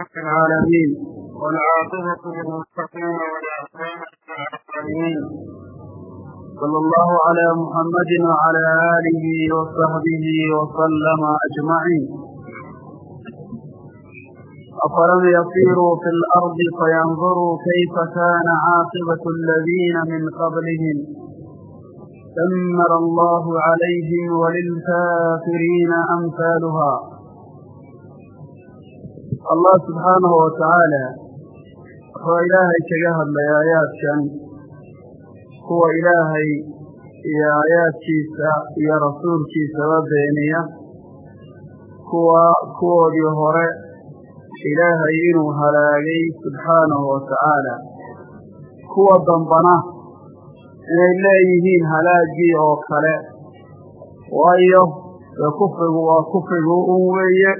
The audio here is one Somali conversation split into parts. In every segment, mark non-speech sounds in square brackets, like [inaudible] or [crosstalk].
رب العالمين والعاقبة للمتقين ولا عدوان صلى الله على محمد وعلى آله وصحبه وسلم أجمعين أفلم يطيروا في الأرض فينظروا كيف كان عاقبة الذين من قبلهم دمر الله عليهم وللكافرين أمثالها allah subxaanahu watacaala wuxuu ilaahay kaga hadlay aayaadkan. Kuwa ilaahay iyo aayaadkiisa iyo rasuulkiisaba beeniya kuwa kuwoodii hore ilaahay inuu halaagay subxaanahu watacaala kuwa dambana inay leeyihiin halaagii oo kale. Waayo dee kufrigu waa kufrigu un weeye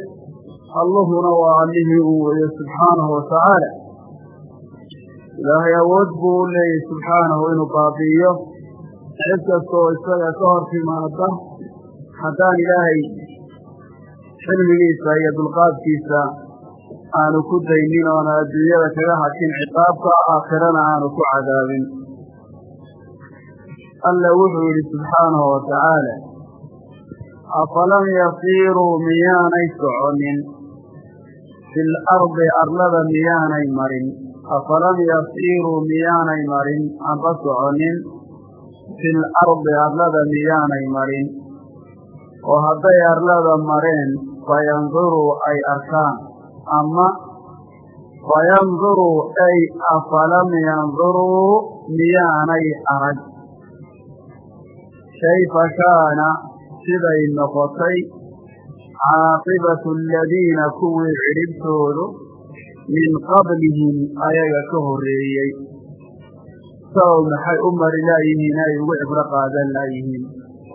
allahuna waa allihii uu weeye subxaanahu watacaala ilaahay awood buu u leeyahy subxaanahu inuu baabi'iyo. Cid kastoo isaga ka hor timaada haddaan ilaahay xilmigiisa iyo dulqaadkiisa aanu ku daynin oona adduunyada kaga hakin ciqaabka aakhirana aanu ku cadaabin. Alla wuxuu yidhi subxaanahu watacaala afalam yasiiruu miyaanay soconin fi lardi arlada miyaanay marin afalam yasiiruu miyaanay marin amba soconin fi lardi arlada miyaanay marin oo hadday arlada mareen fayanduruu ay arkaan ama fayanduruu ay afalam yanduruu miyaanay arag kayfa kaana siday noqotay caaqibatu aladiina kuwii cidhibtoodu min qablihim ayaga ka horreeyey sabow maxay u mari laayihiin ay ugu cibro qaadan laayihiin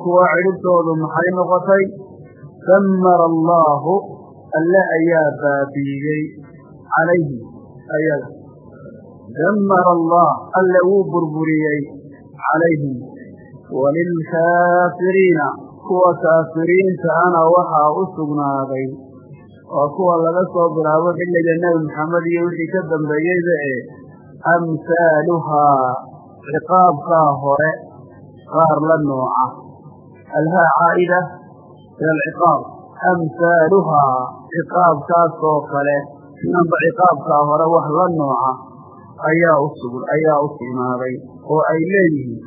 kuwa cidhibtoodu maxay noqotay dammara allaahu alle ayaa baabiiyey calayhim ayaga dammara allah alle wuu burburiyey calayhim walilkaafiriina kuwa kaafiriinta ana waxaa u sugnaaday waa kuwa laga soo bilaabo xilliga nebi maxamed iyo wixii ka dambeeyeyba ee amhaaluhaa ciqaabkaa hore qaar la nooca. Alhaa caa'ida ila alciqaab. Amhaaluhaa ciqaabkaasoo kale amba ciqaabkaa hore wax la nooca ayaa usug ayaa u sugnaaday oo ay leeyihiin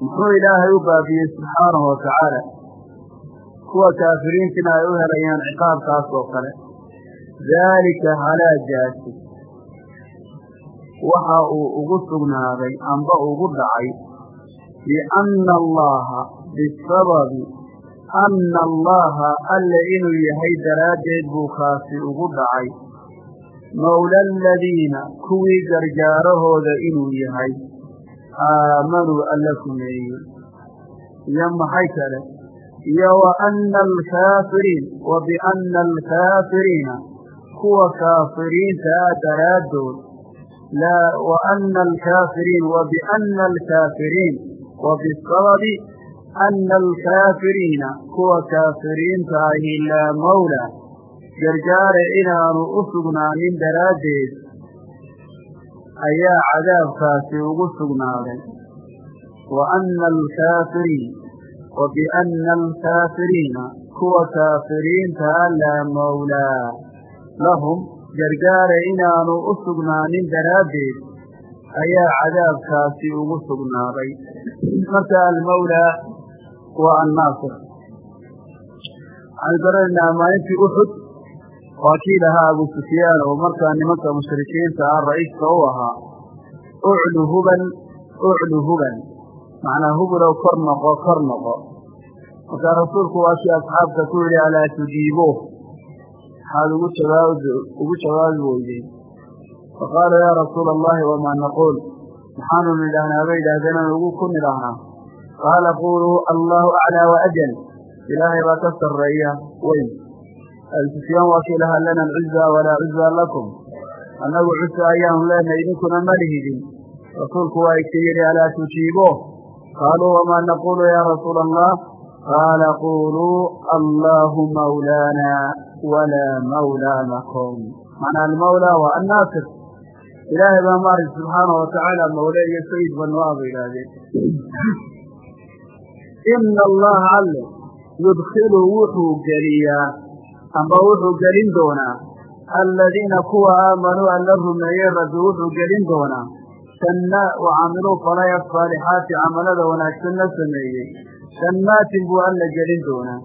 muxuu ilaahay u baabiyey subxaanahu watacaala kuwa kaafiriintiina ay u helayaan ciqaabkaas oo kale. Daalika halaagaasi waxa uu ugu sugnaaday amba ugu dhacay bianna allaha bisababi anna allaha alle inuu yahay daraaddeed buu kaasi ugu dhacay. Mawla aladiina kuwii gargaarahooda inuu yahay aamanuu alla kumeeyey iyo maxay kale iyo wa ana alkaafiriin wa bianna alkaafiriina kuwa kaafiriinta ah daraaddood wa ana alkaafiriin wa bianna alkaafiriin wa bisababi ana alkaafiriina kuwa kaafiriinta ahi laa mawla gargaare inaanu u sugnaanin daraaddeed ayaa cadaabkaasi ugu sugnaaday. Wa anna alkaafiriin wa bianna alkaafiriina kuwa kaafiriinta a laa mawlaa lahum gargaare inaanu u sugnaanin daraaddeed ayaa cadaabkaasi ugu sugnaaday. Marka almawlaa waa annaasir. Waxaanu garanaynaa maalintii uxud waa kii lahaa abu sufyaan oo markaa nimanka mushrikiinta ah ra'iiska u ahaa uclu huban uclu huban. Macnaa hubulow kor noqo kor noqo. Markaa rasuulku waa kii asxaabta ku yidhi alaa tujiibuuh maxaad ugu jawaab ugu jawaabi weydeen faqaaluu yaa rasuula allahi wamaa naquul? Maxaanu nidhaahnaa bay yidhaahdeen ugu ku nidhaahnaa qaala quuluu allahu aclaa wa ajal. Ilaahay baa ka sarreeya weyn abi sufyaan waa kii lahaa lana alcuzaa walaa cuzaa lakum annagu cusa ayaanu leenahay idinkuna ma lihidin rasuulku waa ka yidhi alaa tujiibuuh qaaluu wamaa naquulu yaa rasuula allah qaala quuluu allaahu mawlaana walaa mawlaa lakum macnaa almawlaa waa annaasir ilaahay baa maaragta subxaana watacaala mawle iyo sayid banwaa ba yidhaahdeen ina allaha alle yudkilu wuxuu geliyaa amba wuxuu gelin doonaa. Aladiina kuwa aamanuu alla rumeeyey rabbi wuxuu gelin doonaa. Janna wa caamiluu falay asaalixaati camalada wanaagsan la sameeyey. Jannaatin buu alla gelin doonaa.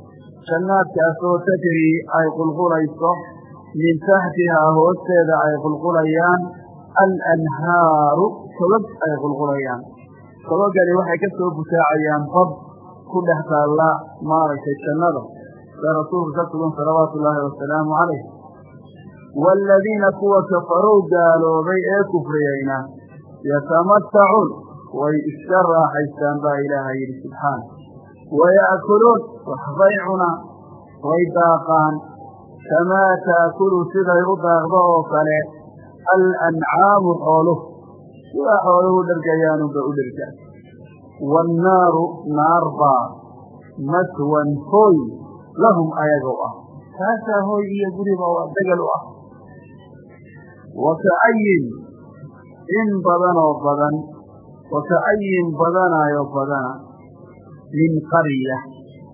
Jannaadkaasoo tajrii ay qulqulayso min taxtihaa hoosteeda ay qulqulayaan alanhaaru togog ay qulqulayaan togogani waxay ka soo butaacayaan bab ku dhex taalla maaragtay jannada saa rasuulku ka sugan salawaatu ullaahi wasalaamu calayh waaladiina kuwa kafarow gaaloobay ee kufriyeyna yatamatacuun way iska raaxaystaan baa ilaahay yidhi subxaana waya'kuluun waxbay cunaan way daaqaan kamaa taakulu siday u daaqdo oo kale alancaamu xooluhu sidaa xooluhu dhergayaanunba u dhergaan waannaaru naar maswan hooy lahum u ah. Taasaa hooy iyo guriba waa degel u ah. Wa ka'ayin in badanoo badan wa ka'ayin badanaayo badana min qarya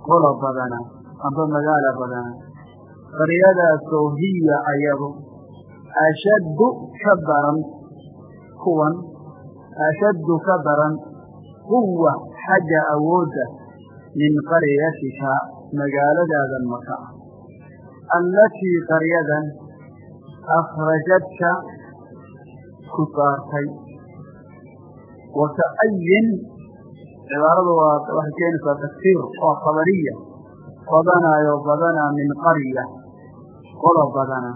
qolo badana amba magaala badana. Qaryadaasoo hiya ayagu ashaddu ka daran kuwan ashaddu ka daran quwa xagga awoodda min qaryatika magaaladaadan maka. Allatii qaryadan akhrajadka ku saartay wa ka'ayin cibaaradu waa waxay keenaysaa takfiir oo khabariya. Badanaayo badanaa min qarya qolo badana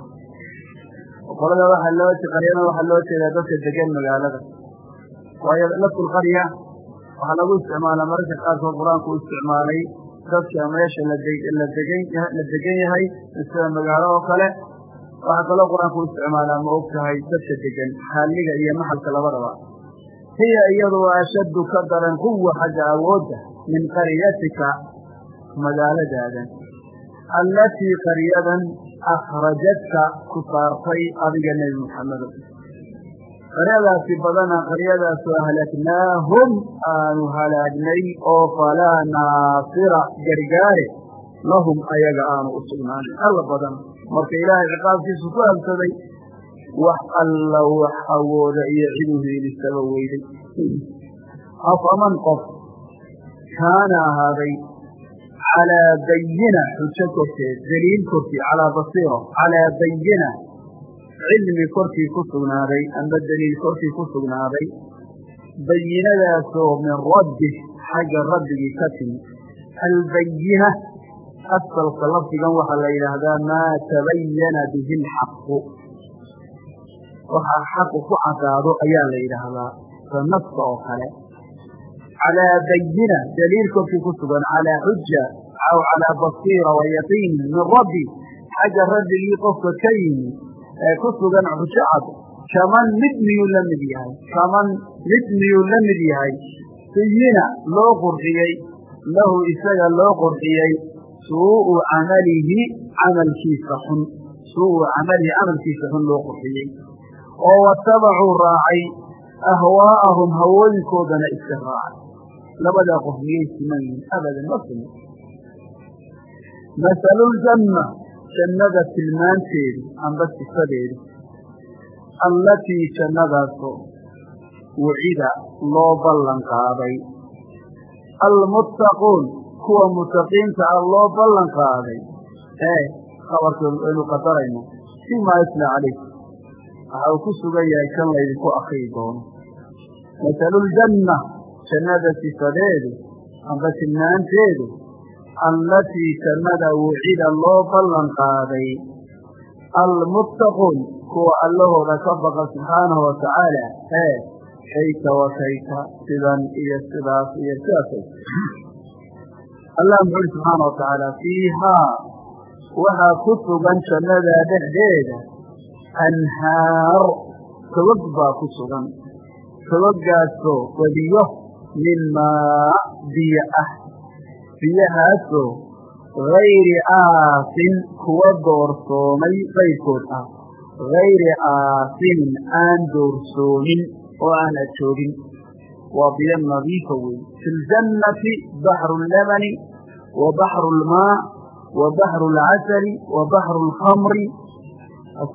qolada waxaa loo qaryada waxaa loo jeedaa dadka degan magaalada. Waayo laftul qarya waxaa lagu isticmaalaa mararka qaarkood qur'aanku u isticmaalay dadka meesha la degan yahay sida magaalo oo kale waxaa kaloo qur'aanku isticmaalaa ma og tahay dadka degan xaaliga iyo maxalka labadaba. Hiya iyadu ashaddu ka daran quwa xagga awoodda min qaryatika magaaladaadan allatii qaryadan akhrajadka ku saartay adiga nebi muxamedo qaryadaasi badana qaryadaasoo halaknaahum aanu halaagnay oo falaa naasira gargaare lahum ayaga aanu u sugnaanin. Alla badan marka ilaahay ciqaabkiisu ku habsaday wax alla wax awooda iyo ciduu hiilisaba weyday. Afaman qof kaana ahaaday calaa bayina xujo korkeed daliil korkii calaa basiiro calaa bayina cilmi korkii ku sugnaaday amba daliil korkii ku sugnaaday bayinadaasoo min rabbi xagga rabbigii ka timi. Albayina asalka lafdigan waxaa la yidhaahdaa maa tabayana bihi alxaqu. Waxaa xaqu ku cadaado ayaa la yidhaahdaa sa naska oo kale. Calaa bayina daliil korkii ku sugan calaa xuja aw calaa basiira wa yaqiin min rabbi xagga rabbigii qofka ka yimi ee ku sugan xujo cad. Kaman mid miyuu la mid yahay? Kaman mid miyuu la mid yahay? Siyina loo qurxiyey lahu isaga loo qurxiyey suu'u camalihi camalkiisa xun. Suu'u camalihi camalkiisa xun loo qurxiyey. Oo watabacuu raacay ahwaa'ahum hawooyinkoodana iska raacay. Labadaa qof miyay siman yihiin abadan ma siman masaluljanna jannada tilmaanteedu amba sifadeedu allatii jannadaasoo wucida loo ballan qaaday. Almuttaquun kuwa mutaqiinta ah loo ballan qaaday. Ee khabarka aynu qadarayno fimaa yutla calayk waxa uu ku sugan yahay kan laydinku akriyi doono. Masaluljanna jannada sifadeedu amba tilmaanteedu allatii jannada wucida loo ballan qaaday almuttaquun kuwa allahooda ka baqa subxaanahu watacaala ee kayka wa kayka sidan iyo sidaas iyo sidaasay allah muxu uhi subxaana watacaala fiihaa waxaa ku sugan jannada dhexdeeda anhaar togog baa ku sugan togogaasoo wadiyo min maa biyo ah biyahaasoo hayri aasin kuwa doorsoomay qaybkood ah hayri aasinin aan doorsoomin oo aan adjoogin waa biyo nadiifa wey fi ljannati baxru اllamani wa baxru اlmaa wa baxru اlcasali wa baxru اlkhamri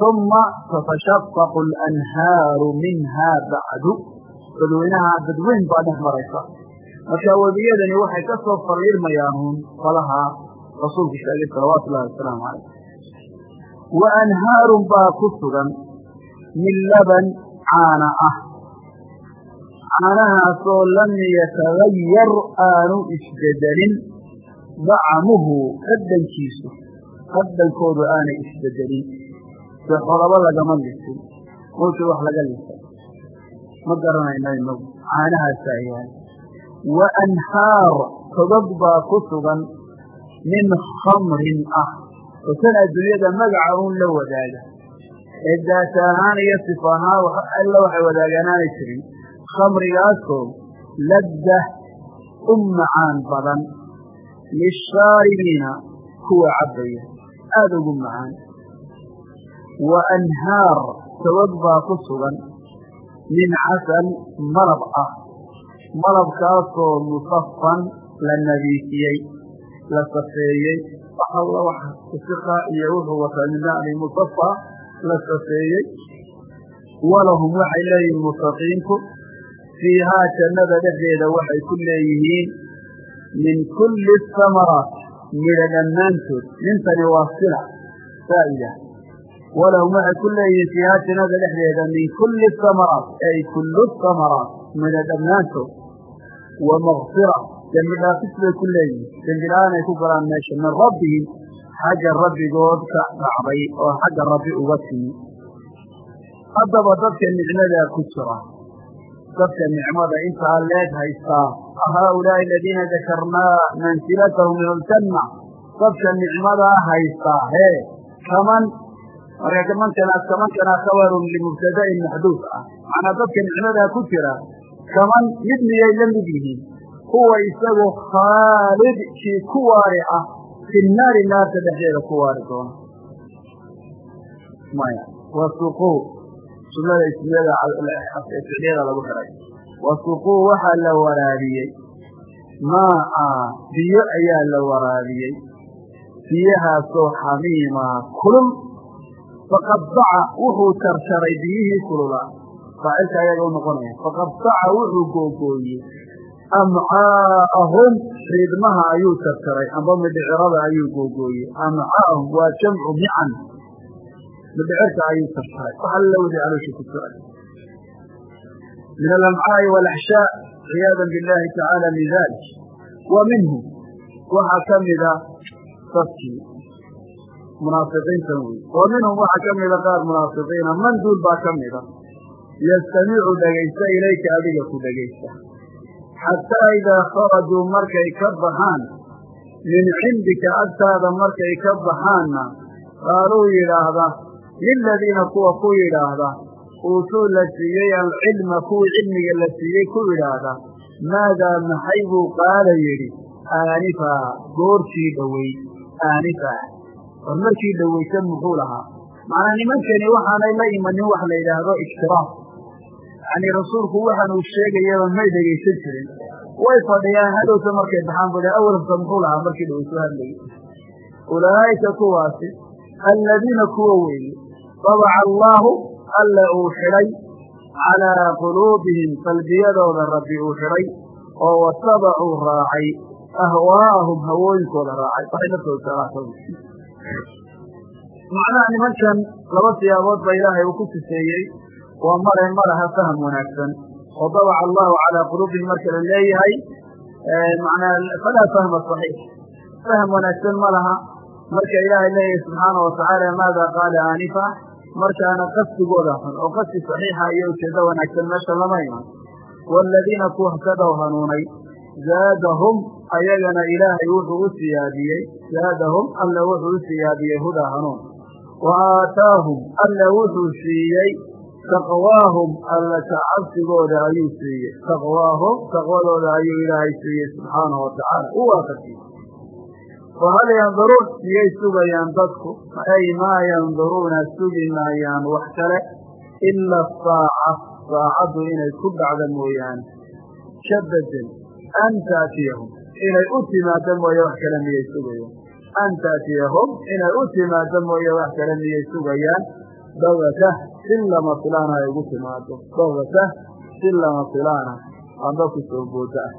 uma tatashaqaqu اlanhaaru minha bacdu dadweynaha dadweyn baa dhex maraysa marka webiyadani waxay ka soo fariirmayaan uun falaha rasuulku sheegay salawaatu ullahi wasalaamu calayh. Wa anhaarun baa ku sugan min laban caana ah. Caanahaasoo lam yatagayar aanu isbedelin dacmuhu qadhankiisu qadhankoodu aanay isbedelin. Dee xolabo lagama lisin mulkii wax laga lisay ma garanayno inagu caanahaasaa yahay wa anhaar togog baa ku sugan min khamrin ah oo tan adduunyada magaca uun la wadaaga ee daata ahaan iyo sif ahaan alla waxay wadaagaan aanay jirin khamrigaasoo laddah u macaan badan lishaaribiina kuwa cabbaya aada ugu macaan wa anhaar togog baa ku sugan min casal malab ah malabkaasoo musafan la nadiifiyey la safeeyey. Wax alla wax usiqa iyo wuxuu wataa min nacli musafa la safeeyey. Walahum waxay leeyihiin mutaqiinku fiihaa jannada dhexdeeda waxay ku leeyihiin min kulli samaraat midha dhammaantood. Mintani waa sila faa'ida walahum waxay ku leeyihiin fiihaa jannada dhexdeeda min kulli samaraat ay kullu samaraat midha dhammaantood wa makfira dembi dhaafis bay ku leeyihiin dembi la'aan ay ku galaan meesha min rabbihim xagga rabbigood ka dhacday oo xagga rabbi uga timi haddaba dadka nicmadaa ku jira dadka nicmada intaa leeg haystaa haaulaa'i aladiina dakarnaa mansilatahum min aljanna dadka nicmadaa haystaa hee kaman marka kamankanaa kamankanaa khabarun limubtada'in maxduud dadka nicmadaa ku jira kaman mid miyay la mid yihiin. Huwa isagu khaalid kii ku waari ah fi naari naarta dhexdeeda ku waari maya wasuquu sunnada ismiyada lagu xiray. Wasuquu waxaa la waraabiyey. Maa'a biyo ayaa la waraabiyey. Biyahaasoo xamiimaa kulul. Faqadaca wuxuu tarsharay biyihii kulula faacilka ayaga u noqonaya. Faqadaca wuxuu googooyey amcaa'ahum riidmaha ayuu tartaray amba midhicirada ayuu googooyey amcaa'ahum waa jamcu mican. Midhicirka ayuu tartaray wax alla wadi caloosha ku jira min alamcaa'i walaxshaa ciyaadan billahi tacaala min dalik wa minhu. Waxaa ka mida dadkii munaafiqiintan wey wa minhum waxaa ka mida qaar munaafiqiina man duul baa ka mida yastamicu dhegaysta ilayka adiga ku dhegaysta xataa idaa kharajuu markay ka baxaan min cindika agtaada markay ka baxaanna qaaluu yidhaahda liladiina kuwa ku yidhaahda uutuu la siiyey alcilma kuwii cilmiga la siiyey ku yidhaahda maadaa maxay buu qaala yidhi aanifaa goortii dhowey aanifaa war markii dhoweysan muxuu lahaa macnaa nimankani waxaanay la imanin wax la yidhaahdo yacnii rasuulku waxaan uu sheegayaba may dhegaysan jirin. Way fadhiyaan hadhowta markay baxaan bu awalka muxuu lahaa markii dhaweyso hadlayay ulaa'ika kuwaasi aladiina kuwa weeye dabaca allaahu alla uu xidhay calaa quluubihim qalbiyadooda rabbi uu xidhay oo watabacuu raacay ahwaa'ahum hawooyinkooda raacay. Waxay naftooda jeclaata macnaha nimankan laba siyaabood ba ilaahay uu ku sifeeyey waa mare ma laha faham wanaagsan. Oo dabaca allahu calaa quluubihim marka la leeyahay manaa falaa fahma saxiix. Faham wanaagsan ma laha. Marka ilaahay leeyahay subxaana watacaala maada qaala aanifa? Markaana qasdigooda xun oo qasdi saxiixa iyo ujeedo wanaagsan meesha lama iman. Waaladiina kuwa htadow hanuunay zaadahum ayagana ilaahay wuxuu u siyaadiyey zaadahum alla wuxuu u siyaadiyey hudaa hanuun. Wa aataahum alla wuxuu siiyey taqwaahum alla kacabsigooda ayuu siiyey. Taqwaahum taqwadooda ayuu ilaahay siiyey subxaanahu watacaala u waafajiyey fahal yanduruun miyay sugayaan dadku? Ay maa yanduruuna sugi maayaan wax kale? Ila asaaca saacaddu inay ku dhacda mooyaane shabadan an taatiyahum inay u timaado mooye wax kale miyay sugayaan. An taatiyahum inay u timaado mooye wax kale miyay sugayaan dawata si lama filaana ay ugu timaado dawata si lama filaana amba ku soo booda ah.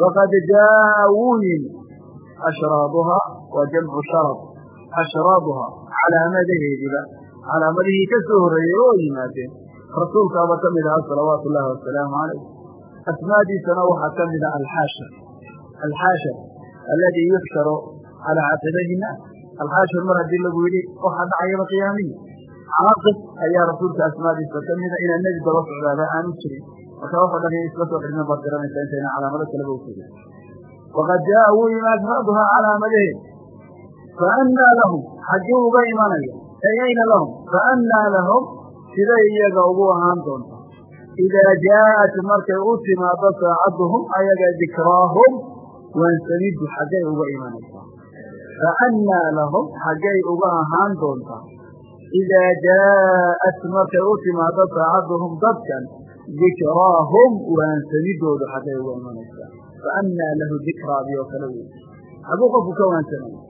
Waqad jaa wuu yimi jamcu sharab. Ashraabuhaa calaamadaheediba calaamadihii ka soo horreeyey oo yimaadeen rasuulkaaba ka mid ahaa salawaatu ullaahi wasalaamu calayh. Asmaadiisana waxaa ka mid ah alxaashir alxaashir alladii yuxsharu calaa caqibahi naas alxaashir mar haddii lagu yidhi waxaa dhacayaba qiyaamihi caaqib ayaa rasuulka asmaadiisa ka mida inaan nebi daba socdaaba aanu jirin marka waxo dhan isla soo xidhna baad garanaysaa intayna calaamado kaleba utegin waqad jaa wuu yimi asraaduhaa calaamadaheed faannaa lahum xaggii uga imanaya ay ayna lahum faannaa lahum siday iyaga ugu ahaan doonta idaa jaa'at markay u timaado saacaduhum ayaga dikraahum waansamiddu xaggay uga imanaysaa faannaa uga ahaan doonta idaa jaa'at markay u timaado saacaduhum dadkan dikraahum waansamidoodu xaggay uga imanaysaa faannaa lahu dikraadii oo kale wey xaguu qofku ka waansamaya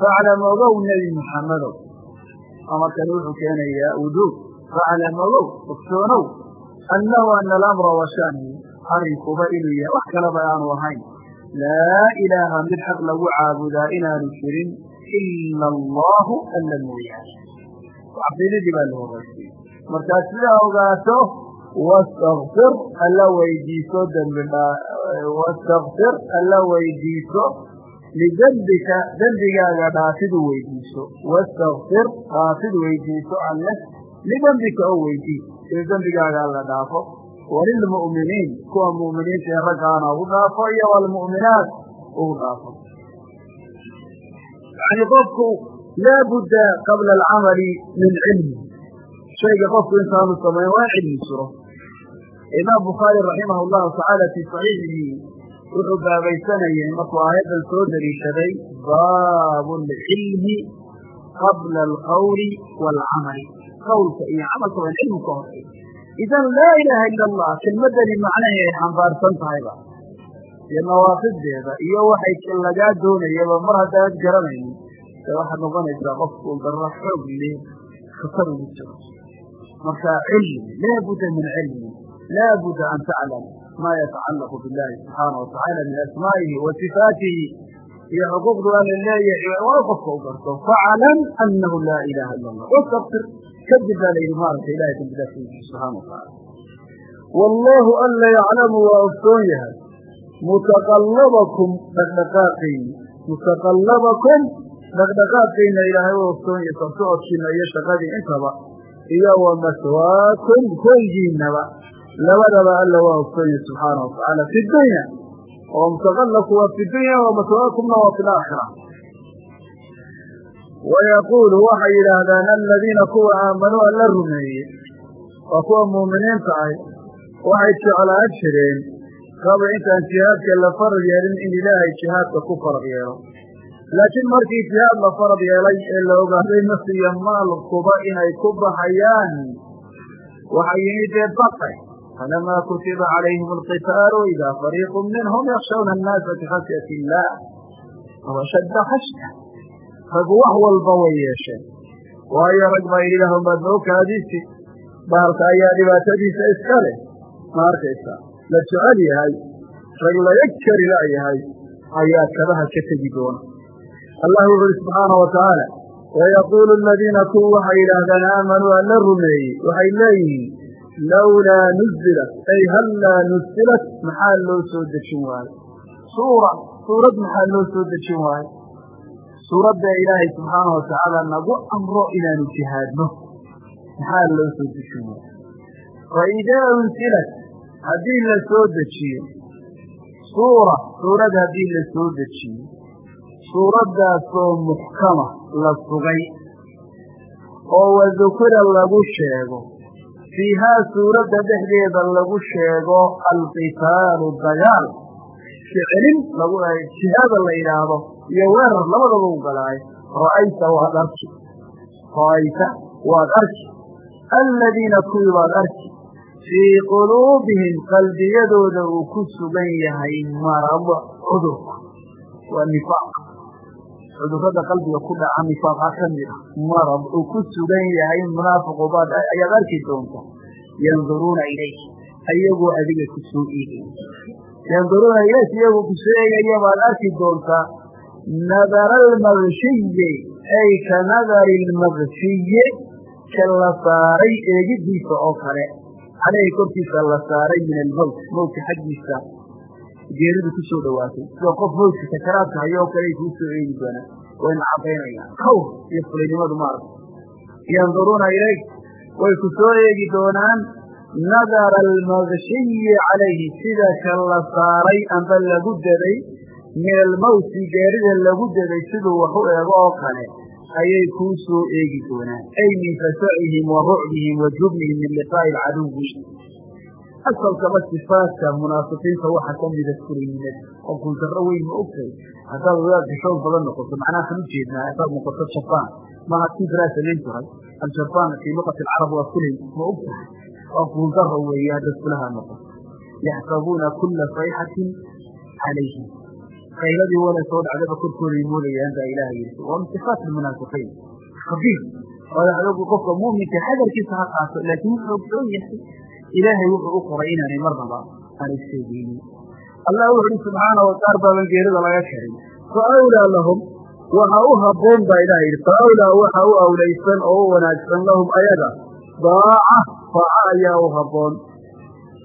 faclam ogow nebi muxammedow amarkani wuxuu keenayaa wujuub faclam ogow ogsoonow annahu ana alamra washani arrinkuba inuu yahay wax kaleba aanu ahayn laa ilaaha mid xaq lagu caabudaa inaanu jirin ila allahu alla mooyaane caqiidadii baa la horaysiye markaa sidaa ogaato wastakfir alla weydiiso dembi wastakfir alla weydiiso lidembika dembigaaga dhaafidu weydiiso wastakfir dhaafid weydiiso alle lidembika oo weydii sida dembigaaga alla dhaafo walilmu'miniin kuwa mu'miniinta ee raggaana ugu dhaafo iyo walmu'minaat ugu dhaafo yani qofku laa budda qabla alcamali min cilmi shayga qofku intaanu samayn waa cilmi jiro imaam bukhaari raximah llahu tacaala fii saxiixihi wuxuu baabaysanayay markuu aayaddan soo dariishaday baabu alcilmi qabla alqawli waalcamali qawlka iyo camalka waa in cilmu ka horey idan laa ilaaha ila allah kelmaddani macnahii ay xambaarsan tahayba iyo nawaaqideeda iyo waxay lagaa doonayaba mar haddaad garanaynin ee waxaad noqonaysaa qofku darro xoog le khatar ugu jiro. Marka cilmi laa budda min cilmi laa budda an taclam ma yatacallaqu billahi subxaana wa tacaala min asmaa'ihi wa sifaatihi iyo xuquuqdu alla leeyahay waa qofka u garto faclam anahu laa ilaha ila allah wastakfir kadib baa layidhi maaragta ilahay dambidaafkiisa subxana wa tacaala. Wallahu alla yaclamu waa ogsoon yahay mutaqallabakum dhaqdhaqaaqiina mutaqallabakum dhaqdhaqaaqiina ilaahay u ogsoon yahay socodkiina iyo shaqadii intaba iyo wa maswaakum hoygiinaba labadaba alla waa ogsoon yahay subxaana wa tacaala fi dunya. Oo mutaqallabku waa fi dunya wa maswaakumna waa fi laakhira wayaquulu waxay yidhaahdaan aladiina kuwa aamanuu alla rumeeye waa kuwa muuminiinta ah waxay jeclaan jireen qaba intaan jihaadka la farad yeelin in ilaahay jihaadka ku farad yeelo laakiin markii jihaad la farad yeelay ee la ogaaday nafs iyo maalkuba inay ku baxayaan waxay yimid dee baqay falamaa kutiba calayhim alqitaalu idaa fariiqu minhum yakshawna annaasa bikhasyati illaah aw ashadda khashya raggu wax walba way yeesheen waayo rag baa yidhi lahum baad maokaadiisi bahalka ayaa dhibaatadiisa iska leh ma arkaysaa la jecel yahay rag laga kari la'yahay ayaa kabaha ka tegi doona. Allah wuxu uhi subxaana wa tacaala wayaquulu aladiina kuwa waxay yidhaahdaan aamanuu alla rumeeyey. Waxay leeyihiin lawlaa nuzilat ay hallaa nuzilat maxaa loo soo dejin waaye? Suura suurad maxaa loo soo dejin waaye? Suuradda ilaahay subxaana wa tacaala nagu amro inaanu jihaadno. Maxaa loo soo dejin waaye? Fa idaa unsilat haddii la soo dejiyo suura suurad haddii la soo dejiyo suuraddaasoo muxkama la sugay oo wadukira lagu sheego fiihaa suuradda dhexdeeda lagu sheego alqitaalu dagaal lagu jihaada la yidhaahdo iyo weerar labadaba u galaayo ra'ayta waad arki ra'ayta waad arki aladiina kuwii baad arki fii quluubihim qalbiyadooda uu ku sugan yahay marad cudurka waa nifaaq cudurrada qalbiga ku dhaca nifaaqa ka mid a marad uu ku sugan yahay munaafiqu baad ayaad arki doonta yanduruuna ilayk ayagoo adiga ku soo eegaya yanduruuna ilayk iyagoo ku soo eegaya baad arki doontaa nadara almagshiyi ay ka nadari almagshiyi ka la saaray eegidiisa oo kale caleyhi korkiisa la saaray min almowt mowtka xaggiisa. Geeridu ku soo dhowaatay sida qof mowtka sakaraadka hayo oo kale ay kuu soo eegi doonaan wayna caddaynayaan kawr iyo fulaynimadu maaragta yanduruuna ilayk way ku soo eegi doonaan. Nadara almagshiyi calayhi sida ka la saaray amba lagu daday min almowti geerida lagu daday siduu wax u eego oo kale ayay kuu soo eegi doonaan. Ay min fasacihim wa rucbihim wa jubnihim min liqaa'i alcaduwi. Asalkaba sifaadka munaafiqiinta waxa ka mida fulaynimada oo guuldarro weyn ma ogtahay haddaad wadaad xishood badan noqoto macnaha kan ujeednaa haddaad noqoto jabaan maha kii biraa samayn jiray aljabaan fii luqati alcarab waa fulay ma og tahay waa guuldarro weeye haddaad fulaha noqoto yaxsabuuna kula sayxatin calayhim qayladii wala soo dhacdaba korkooday moodayaan baa ilaah yidhi. Waa min sifaat almunaafiqiin khabiir odaxdogu qofka muuminka xadarkiisa ha qaato laakiin wuxuu ogsoon yahay ilaahay wuxuu u qoray inaanay marnaba aanay sheegaynin. Allah wuxu uhi subxaana wataar baaban geerida laga karin fa awlaa lahum waxa u habboon baa ilaah fa awlaa waxa u awlaysan oo u wanaagsan lahum ayaga. Daaca faaca ayaa u habboon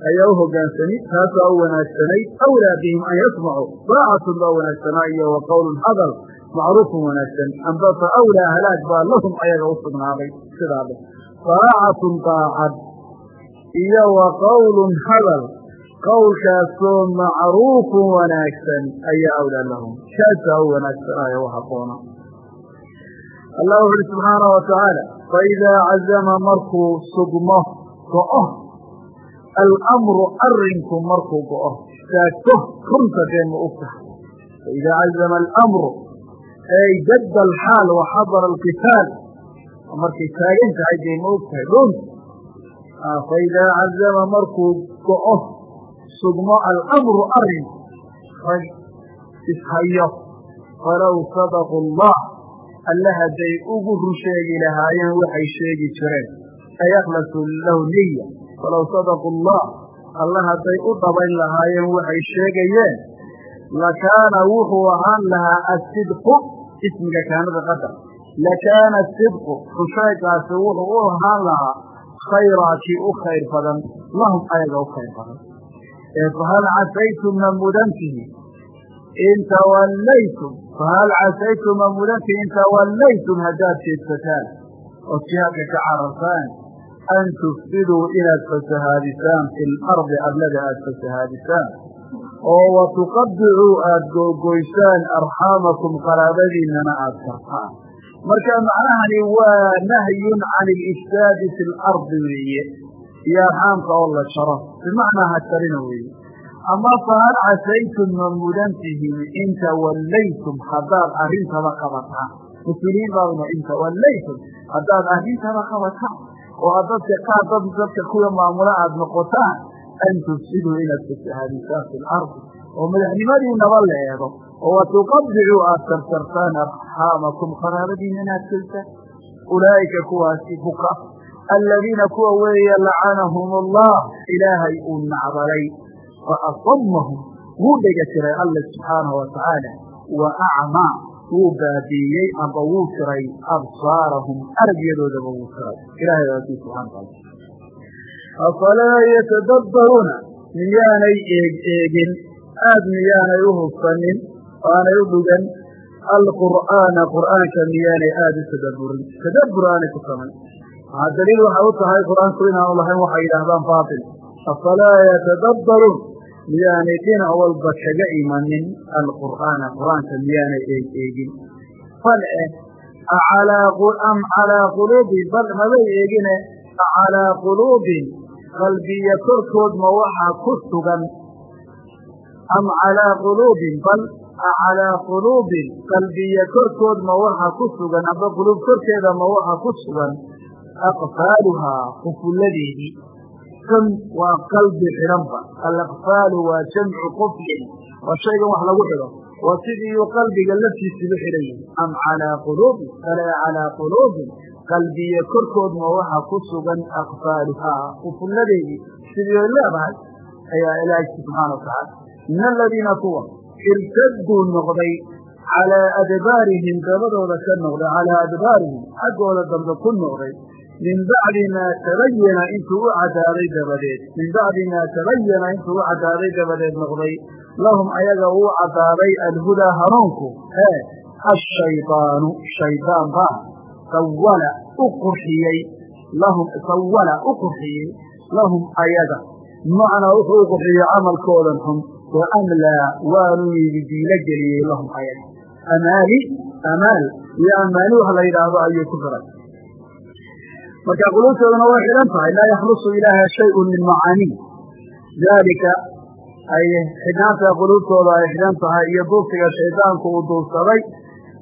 ayaa u hogaansani taasaa u wanaagsanayd awlaa bihim an yasmacuu daacatun baa wanaagsanaa iyo wa qowlun hadal macruufun wanaagsan. Amba fa awlaa halaag baa lahum ayaga u sugnaaday sidaa dhe daacatun daacad iyo wa qowlun hadal qowlkaasoo macruufun wanaagsan ayaa awlaa lahum. Kaasaa u wanaagsanaayo u habboona allah wuxu uhi subxaanah wa faidaa cazama markuu sugmo go'o alamru arrinku markuu go'o istaagto runta dee ma og tahay faidaa cazama alamru ay jadda alxaal wa xadara alqitaal markay taagan tahay dee ma og tahay runta faidaa cazama markuu go'o sugmo alamru arrinku rag ishayo falow sadaqu allah alle hadday ugu run sheegi lahaayeen waxay sheegi jireen ay akhlasu lahu niya falow sadaqu allah alle hadday u dhabayn lahaayeen waxay sheegayeen lakaana wuxuu ahaan lahaa asidqu ismiga kaanada qadar lakaana asidqu rusheegaasi wuxuu u ahaan lahaa khayraa kii u khayr badan lahum ayaga u khayr badan ee fahal casaytum ma mudantihi? In tawallaytum fahal casaytum ma mudantihi in tawallaytum haddaad jeedsataan oo jihaadka ka carartaan an tufsiduu inaad fasahaadisaan fi lardi arlada aad fasahaadisaan oo wa tuqadicuu aada googoysaan arxaamakum qaraabadiinana aada kartaan marka macnahani waa nahyun can alifsaadi fi lardi weeye iyo arxaamka oo la jaro bimacnaa ha jarina weeye ama fahal casaytum ma mudantihin in tawallaytum haddaad arrintaba qabataan mas'uuliyiin baadna in tawallaytum haddaad arrintaba qabataan oo aad dadka qaar dad dadka kuwa maamula aada noqotaan an tufsiduu inaad fasahaadisaan fi lardi oo madaxnimadiinaba la eego oo wa tuqadicuu aada tartartaan arxaamakum qaraabadiina inaad keltaan ulaa'ika kuwaasi buka aladiina kuwa weeye lacanahum allah ilaahay uu nacdalay fa asamahum wuu dhega tiray alla subxaanahu watacaala wa acmaa wuu baabiiyey amba wuu tiray absaarahum aragyadoodaba wuu tiray ilahay waakii subxana wataala afalaa yatadabbaruuna? Miyaanay eeg eegin. Aad miyaanay u hubsanin aanay u dhugan. Alqur'aana qur'aanka miyaanay aada u tadabburin. Tadabbur aanay ku samayn waxaa daliil waxay u tahay qur'aanku inaanu lahayn waxay yidhaahdaan baatil. Afalaa yatadabbaruun miyaanay dhinac walba kaga imanin alqur'aana qur'aanka miyaanay eeg eegin bal eh am calaa quluubin bal mabay eegine acalaa quluubin qalbiya korkood ma waxaa ku sugan. Am calaa quluubin bal acalaa quluubin qalbiya korkood ma waxa ku sugan amba quluub korkeeda ma waxa ku sugan. Aqfaaluhaa qufulladeedii kan waa qalbi xidhanba alaqfaalu waa jamcu quflin waa shaygan wax lagu xidho waa sidiiuu qalbiga laftiisuba xidhan yahi am calaa quluubin? Bal calaa quluubin. Qalbiya korkood ma waxa ku sugan aqfaaluhaa qufulladeedii sidii ay leedahay ayaa ilaahay subxaana wa tacaala min aladiina kuwa irtaduu noqday calaa adbaarihim dabadooda ka noqday calaa adbaarihim xaggooda dambe ku noqday min bacdi maa tabayana intuu u cadaaday dabadeed min bacdi maa tabayana intuu u cadaaday dabadeed noqday lahum ayaga uu cadaaday alhudaa hanuunku ee ashaydaanu shaydaan baa sawala u qurxiyey lahum sawala u qurxiyey lahum ayaga macnaa wuxuu u qurxiyey camalkoodan xun wa amlaa waanu yididiilo geliyey lahum ayaga amaali amaal iyo amaali wax la yidhaahdo ayuu ku daray marka quluubtooduna way xidhan tahay laa yakhlusu ilaaha shayun min macaanii daalika ay xidhnaanta quluubtooda ay xidhan tahay iyo duubsiga shaydaanku uu duubsaday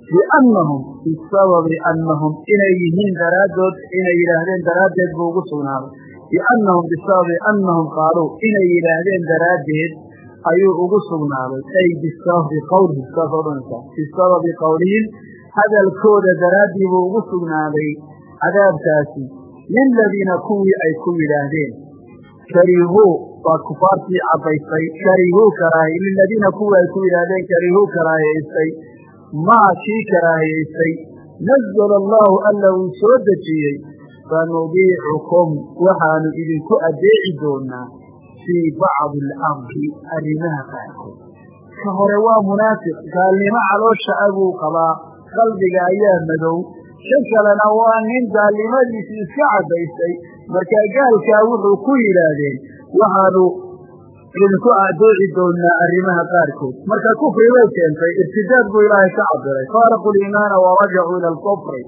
biannahum bisababi annahum inay yihiin daraaddood inay yidhaahdeen daraaddeed buu ugu sugnaaday. Biannahum bisababi annahum qaaluu inay yidhaahdeen daraaddeed ayuu ugu sugnaaday. Ay bisababi qawlihim saas odhanaysaa bisababi qawlihim hadalkooda daraaddii buu ugu sugnaaday cadaabkaasi liladiina kuwii ay ku yidhaahdeen karihuu waa kufaartii cabbaysay karihuu karaahiy liladiina kuwii ay ku yidhaahdeen karihuu karaahiyaystay maa kii karaahiyaystay nazala allahu alla uu soo dejiyey sanudiicukum waxaanu idinku adeeci doonaa fii bacdi alamri arrimaha qaarkood ka hore waa munaafiq gaalnimo caloosha abuu qabaa qalbiga ayaa madow shan kalena waa nin gaalnimadiisii iska caddaystay markaa gaalkaa wuxuu ku yidhaahdeen waxaanu idinku adeeci doonaa arrimaha qaarkood. Marka kufri bay keentay irtidaad buu ilaahay ka cabiray faaraqu liimaana wa rajacuu ila alkufri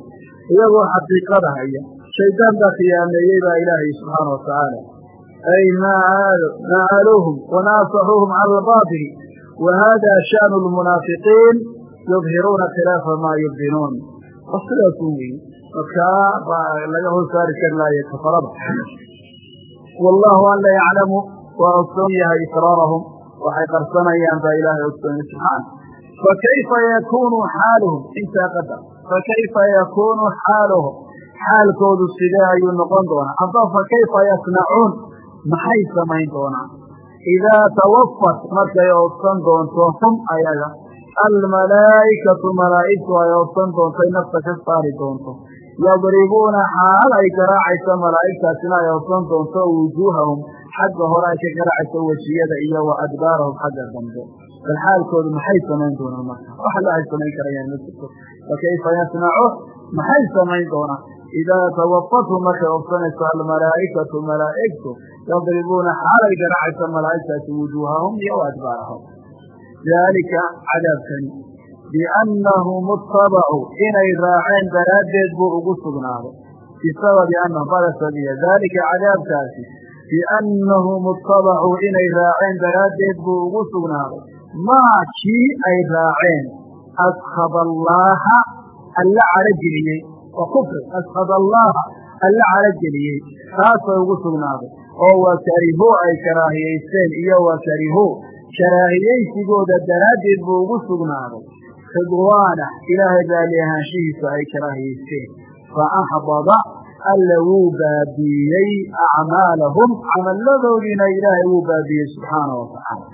iyagoo xaqiiqada haya. Shaydaan baa khiyaameeyey baa ilaahay subxaana wa tacaala ay naaluuhum wanaasaxuuhum cala albaatili wa hada sha'nu lmunaafiqiin yudhiruuna khilaafa maa yubdinuun wa sidaasu weyi markaa laga hoos saari kari laaya kafarada wallahu alla yaclamu waa ogsoon yahay israarahum waxay qarsanayaan baa ilaahay ogsoonay subxaana fakayfa yakunu xaaluhum intaa qadar fakayfa yakunu xaaluhum xaalkoodu sidee ayuu noqon doonaa amba fakayfa yasnacuun maxay samayn doonaan idaa tawafat markay oobsan doonto hum ayaga almalaa'ikatu malaa'igtu ay oobsan doontay nafta ka saari doonto yadribuuna xaal ay garaacayso malaa'igtaasina ay oobsan doonto wujuuhahum xagga hore ay ka garaacayso wejiyada iyo wa adbaarahum xagga dambe bal xaalkoodu maxay samayn doonaan marka wax alla ay samayn karayaan ma jirto fakayfa yasnacu maxay samayn doonaan idaa tawafathu markay obsanayso almalaa'ikatu malaa'igtu yadribuuna xaalay garaacayso malaa'igtaasi wujuuhahum iyo wa adbaarahum daalika cadaabkani biannahum ittabacuu inay raaceen daraaddeed buu ugu sugnaaday bisababi annahum badasabiya daalika cadaabkaasi biannahum ittabacuu inay raaceen daraaddeed buu ugu sugnaaday maa kii ay raaceen askhada allaaha alla calogeliyey waa kufri askhada allaaha alla calogeliyey taasay ugu sugnaaday oo waa karihuu ay karaahiyaysteen iyo waa karihuu karaahiyaysigooda daraaddeed buu ugu sugnaaday. Ridwaana ilaahay raalli ahaanshihiisa ay karaahiyaysteen fa axbada alla wuu baabiiyey acmaalahum camalladoodiina ilaahay wuu baabiiyey subxaana wa tacaala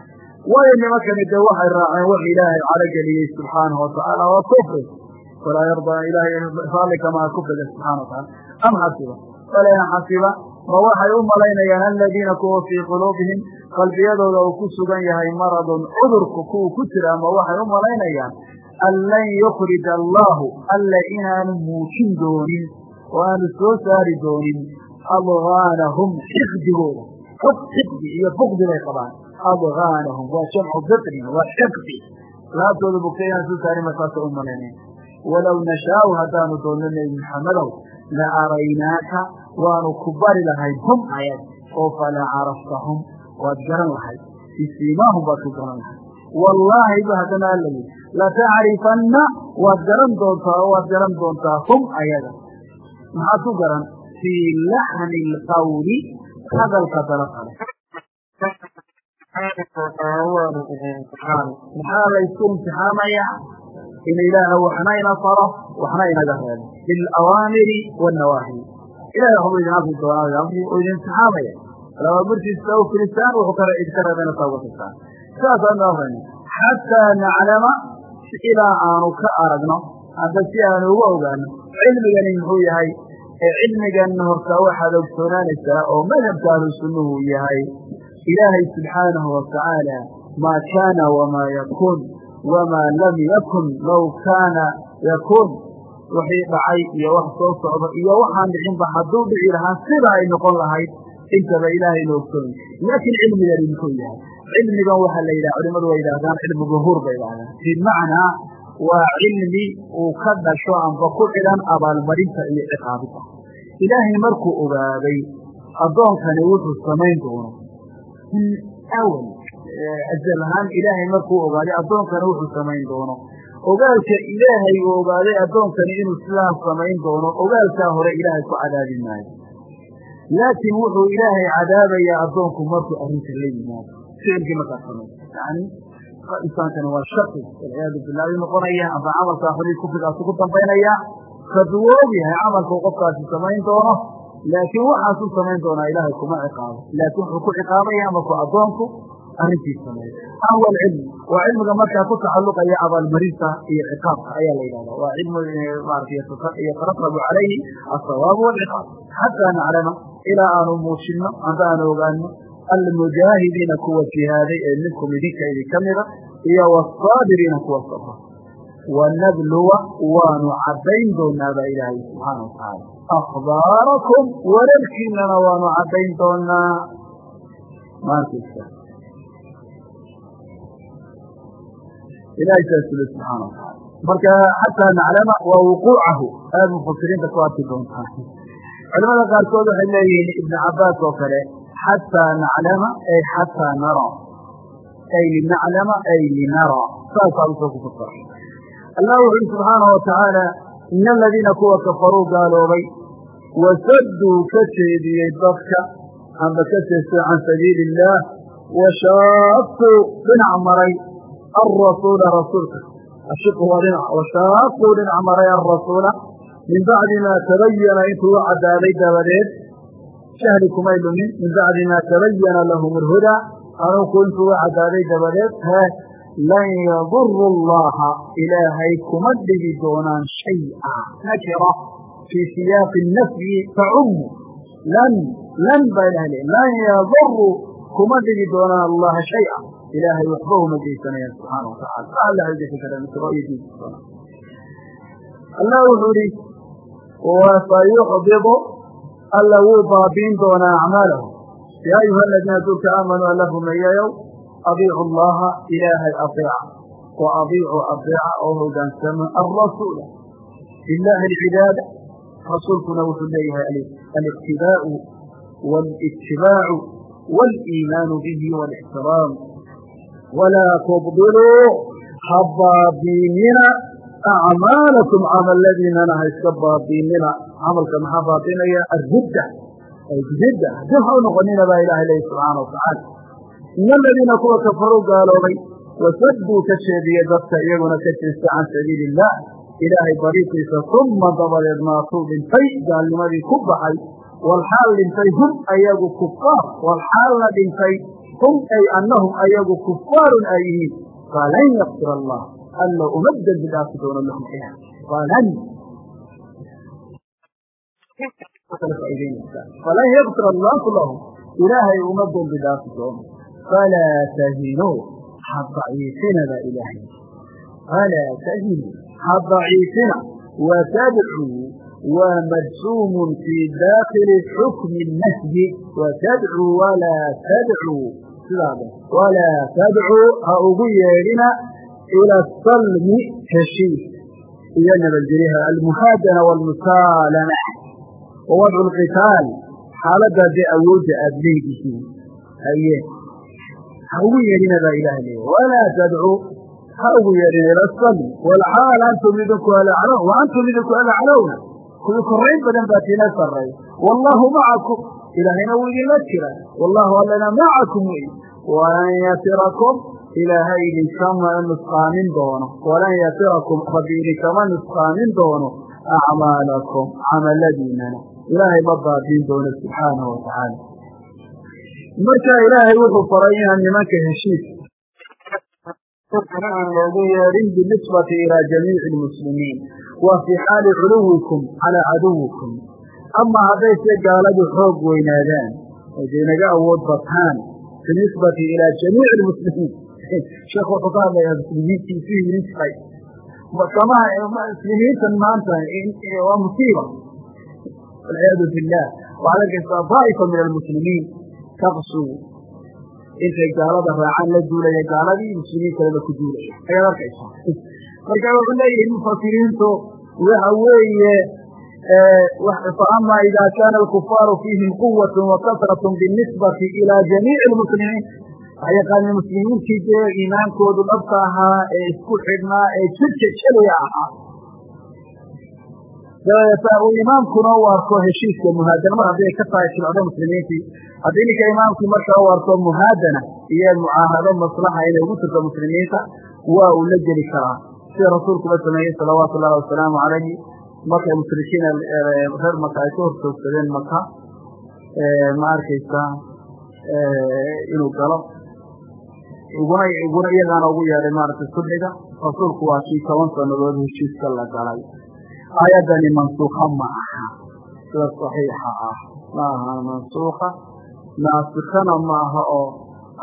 waayo nimankani dee waxay raaceen wax ilaahay calogeliyey subxaanahu wa tacaala waa kufri. Walaa yardaa ilaahay raalli kufriga subxana wa tacaala am xasiba? Falaa xasiba ma waxay u malaynayaan aladiina kuwa fii quluubihim qalbiyadooda uu ku sugan yahay maradun cudurku kuwa ku jira ma waxay u malaynayaan an lan yukhrija allaahu alla inaanu muujin doonin oo aanu soo saari doonin adgaanahum xiqdigooda xog xiqdi iyo bukdi bay qabaan. Adgaanahum waa jamcu biqnin waa xiqdi laabtooda bugtay inaan soo saarin markaasa u malaynaya walow nashaau haddaanu doonno nebi maxamedow la araynaaka waanu ku bari lahayd hum ayag oo falaa caraftahum waad garan lahayd. Bisiimaahum baad ku garan lahay wallaahi ba haddana alla yidhi latacrifanna waad garan doontaa oo waad garan doontaa hum ayaga. Maxaad ku garan? Fii laxni alqawli hadalka dalaqale maxaa laysku imtixaamaya? In ilaaha waxna ina faro waxna inaga reebo bilawaamiri wannawaahi ilahay waxbuu idin amri doonaa oo idin imtixaamaya alawaamirtiisa u filistaan wuxuu kale idka reebana saa uga tagtaan sidaasaan amrayna xataa naclama ilaa aanu ka aragno amba si aanu uga ogaano cilmigani muxuu yahay cilmigan horta waxaad ogsoonaanaysaa oo madhabka ahlu yahay ilaahay subxaanahu watacaala maa kaana wamaa yakun wamaa lam yakun low kaana yakun wixii dhacay iyo wax soo socda iyo waxaan dhicinba hadduu dhici lahaa sida ay noqon lahayd intaba ilaahay ina ogsoonay laakiin cilmigani muxuu yahay. Cilmigan waxaa la yidhaha culimadu way yidhahdaan cilmu duhuur bay yidhahdaan bimacnaa waa cilmi uu ka dhasho amba ku xidhan abaalmarinta iyo ciqaabida ilaahay markuu ogaaday addoonkani wuxuu samayn doono min awal ajal ahaan ilaahay markuu ogaaday addoonkani wuxuu samayn doono ogaalka ilaahay uu ogaaday addoonkani inuu sidaas samayn doono ogaalkaa hore ilaahay ku cadaabi maayo. Laakiin wuxuu ilaahay cadaabayaa addoonku markuu arrinta la yimaado. Ficilkii markaa samay yani insaankani waa shaqi walciyaadu billah ayuu noqonaya amba camalkaa xolii kufrigaasu ku dambaynaya. Og yahay camalkuu qofkaasi samayn doono laakiin waxaasuu samayn doonaa ilaahay kuma ciqaabo. Laakiin wuxuu ku ciqaabaya markuu addoonku arrintii sameeyo ahwa alcilmi waa cilmiga markaa ku tacaluqaya abaalmarinta iyo ciqaabka ayaa la yidhahda waa cilmu maarata yataratabu calayhi asawaabu walciqaab xataa naclama ilaa aanu muujinno amba aanu ogaano almujaahidiina kuwa jihaaday ee minkum idinka idin mida iyo wاsaabiriina kuwa sabra wanabluwa waanu caddayn doonaa ilaahay subxaana watacaala akhbaarakum wararkiinana waanu caddayn doonaa maarkaysa ilahay saas uli subxaana watacaala marka xataa naclama waa wuquucahu aad mufasiriinta ku arki doontaa culamada qaarkood waxay leeyihiin ibnu cabaas oo kale xataa naclama ay xataa nara ay linaclama ay linara saasaa u soo ku fasara allah wuxu uhi subxaanahu watacaala ina aladiina kuwa kafaruu gaaloobay wasadduu ka jeediyey dadka amba ka jeestay can sabiili illaah washaaquu dhinac maray alrasuula rasuulka ashiqu waa dhinac washaaquu dhinac maray alrasuula min bacdi maa tabayana intuu u cadaaday dabadeed jahli kumay lumin min bacdi maa tabayana lahum alhudaa anuku intuu u cadaaday dabadeed hee lan yaduru allaha ilaahay kuma dhigi doonaan shay'a nakira fii siyaaqi nafyi tacumu lan lan baa ilahay le lan yaduru kuma dhigi doonaan allaha shay'a ilaahay waxba uma geysanayaan subxaana watacala alla hageysan kara misro iyo diinki doona allah wuxuu ihi wasayuxbidu alla wuu baabiin doonaa acmaalahu yaa ayuha aladiina dulka aamanuu alla rumeeyayow adiicu allaha ilaahay aeeca wa adiicuu aeeca oo hogaansama alrasuula lilahi alcibaada rasuulkuna wuxuu leeyahay aliqtibaau walitibaacu waliimaanu bihi walixtiraam walaa tubdiluu ha baabiinina acmaalakum camaladiinana ha iska baabiinina camalka maxaa baabinaya aridda ridda dib ha u noqonina baa ilahay leeyi subxaana watacaala ina aladiina kuwa kafaruu gaaloobay wasadduu ka jeediyey dadka iyaguna ka jeesta can sabiili illah ilaahay dariiqiisa uma dabadeed maatuu dhintay gaalnimadii ku baxay walxaal dhintay hum ayagu kufaar walxaalna dhintay hum ay annahum ayagu kufaarun ay yihiin falan yakfir allah alla uma dembi dhaafi doono lahum ilah falan falan yakfir allahu lahum ilaahay uma dembi dhaafi doono falaa tahinuu ha daciifina baa ilaahay falaa tahinuu ha daciifina watadcuu waa majsuumun fii daakili xukmi nahyi watadcuu walaa tadcuu sidaada. Walaa tadcuu ha ugu yeedhina ila asalmi heshiis. Iyo nabadgelyaha almuhaadana waalmusaalama wa wadcu lqitaal xaaladdaa dee awoodda aada leedihiin. Haye ha ugu yeedhina baa ilaha leeya walaa tadcuu ha ugu yeedhina ila sami walxaal antum idinku alaclown wa antum idinku alaclowna kuwii korayn badan baa tiina sarreey wallaahu macakum ilaahayna wuu idinla jira wallaahu allana macakum wey walan yatirakum ilaahay idinkama nusqaamin doono walan yatirakum rabbi idinkama nusqaamin doono acmaalakum camaladiinana ilaahay ma baadiin doono subxaanahu watacaala marka ilaahay wuxuu faray inaan nimanka heshiis aan loogu yeedhin binisbati ilaa jamiici lmuslimiin wa fii xaali culuwikum calaa caduwikum ama hadday se gaaladu xoog weynaadaan ay daynaga awood bataan binisbati ilaa jamiici lmuslimiin [laughs] sheekh wuxuu ka hadlayaa muslimiintii isu yirinay samaha muslimiintan maanta waa musiiba. Walciyaadu billah waxaad arkaysaa daa'ifa min almuslimiin. Taqsu intay gaalada raacaan la duulaya gaaladii muslimiin kaleba ku duulaya. Ayaad arkaysaa. [laughs] Marka wuxuu leeyihi mufasiriintu waxa weeye faama ida kaana alkufaaru fiihim quwat wakasrat binisbati ilى jamiici lmuslimiin waxay yaqaaneen muslimiintii dee iimaankoodu dhabta ahaa ee isku xidhnaa ee jirka jeliya ahaa dabeeta uu imaamkuna u arko heshiiska muhaadana mar haddii ay ka tahay shilcdo muslimiintii haddii ninka imaamkii markaa u arko muhaadana iyo mucaahado maslaxa inay ugu jirto muslimiinta waa uu la geli karaa sida rasuulkuba sameeyey salawaatu ullahi wasalaamu calayhi markay mushrikiin reer maka ay ka hortoogsadeen maka ma arkaysa inuu galo. Iguna iguna iyagaana ugu yeedhay maaragtay sulxiga rasuulku waa kii toban sanadood heshiiska la galay. Aayaddani mansuuka ma aha. Sida saxiixa ah. Ma aha mansuuka naasikana ma aha oo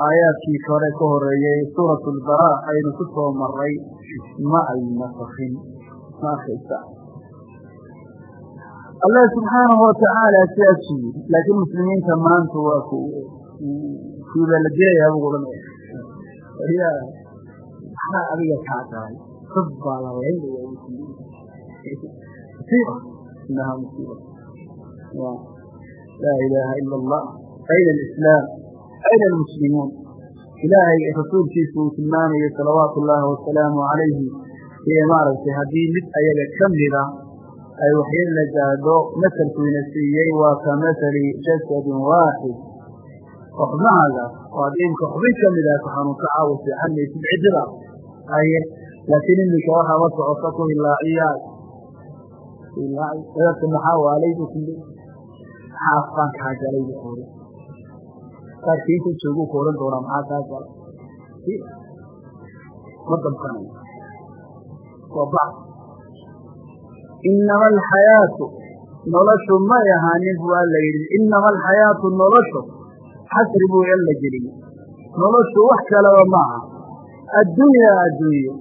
aayaadkii hore ka horeeyey suurat lbaraa aynu ku soo maray ma ay nasakin ma arkaysa allah subxaanahu watacaala sidaasuu yidhi laakiin muslimiinta maanta waa ku kuibaa la dilaya abugu odhanaya ya maxaa adiga kaa tahay dad baa la laynaya musiiba inahaa musiiba laa ilaaha ila allah ayna alislaam ayna almuslimuun ilaahay rasuulkiisu uu tilmaamayay salawaatu ullaahi wasalaamu calayhi iyo maaragtay haddii mid ayaga ka ay waxyar la gaadho masalkuina siiyey waa ka masali jasadin waaxid oo xubnahaagaas oo haddii imka xubin ka mid ah ku xanuunka caawa seexan maysid ciddida aye laakiin iminka waxaa la socota ku hilaaciyaay dadka maxaa waalay bu kuli maxaa afbaan kaa galay bu kuuri qaarkii inta joogu ku inama alxayaatu noloshu may ahaanin bu alla yidhi inama alxayaatu noloshu xasri buu alla geliyey noloshu wax kaleba maaha addunyaa adduunyo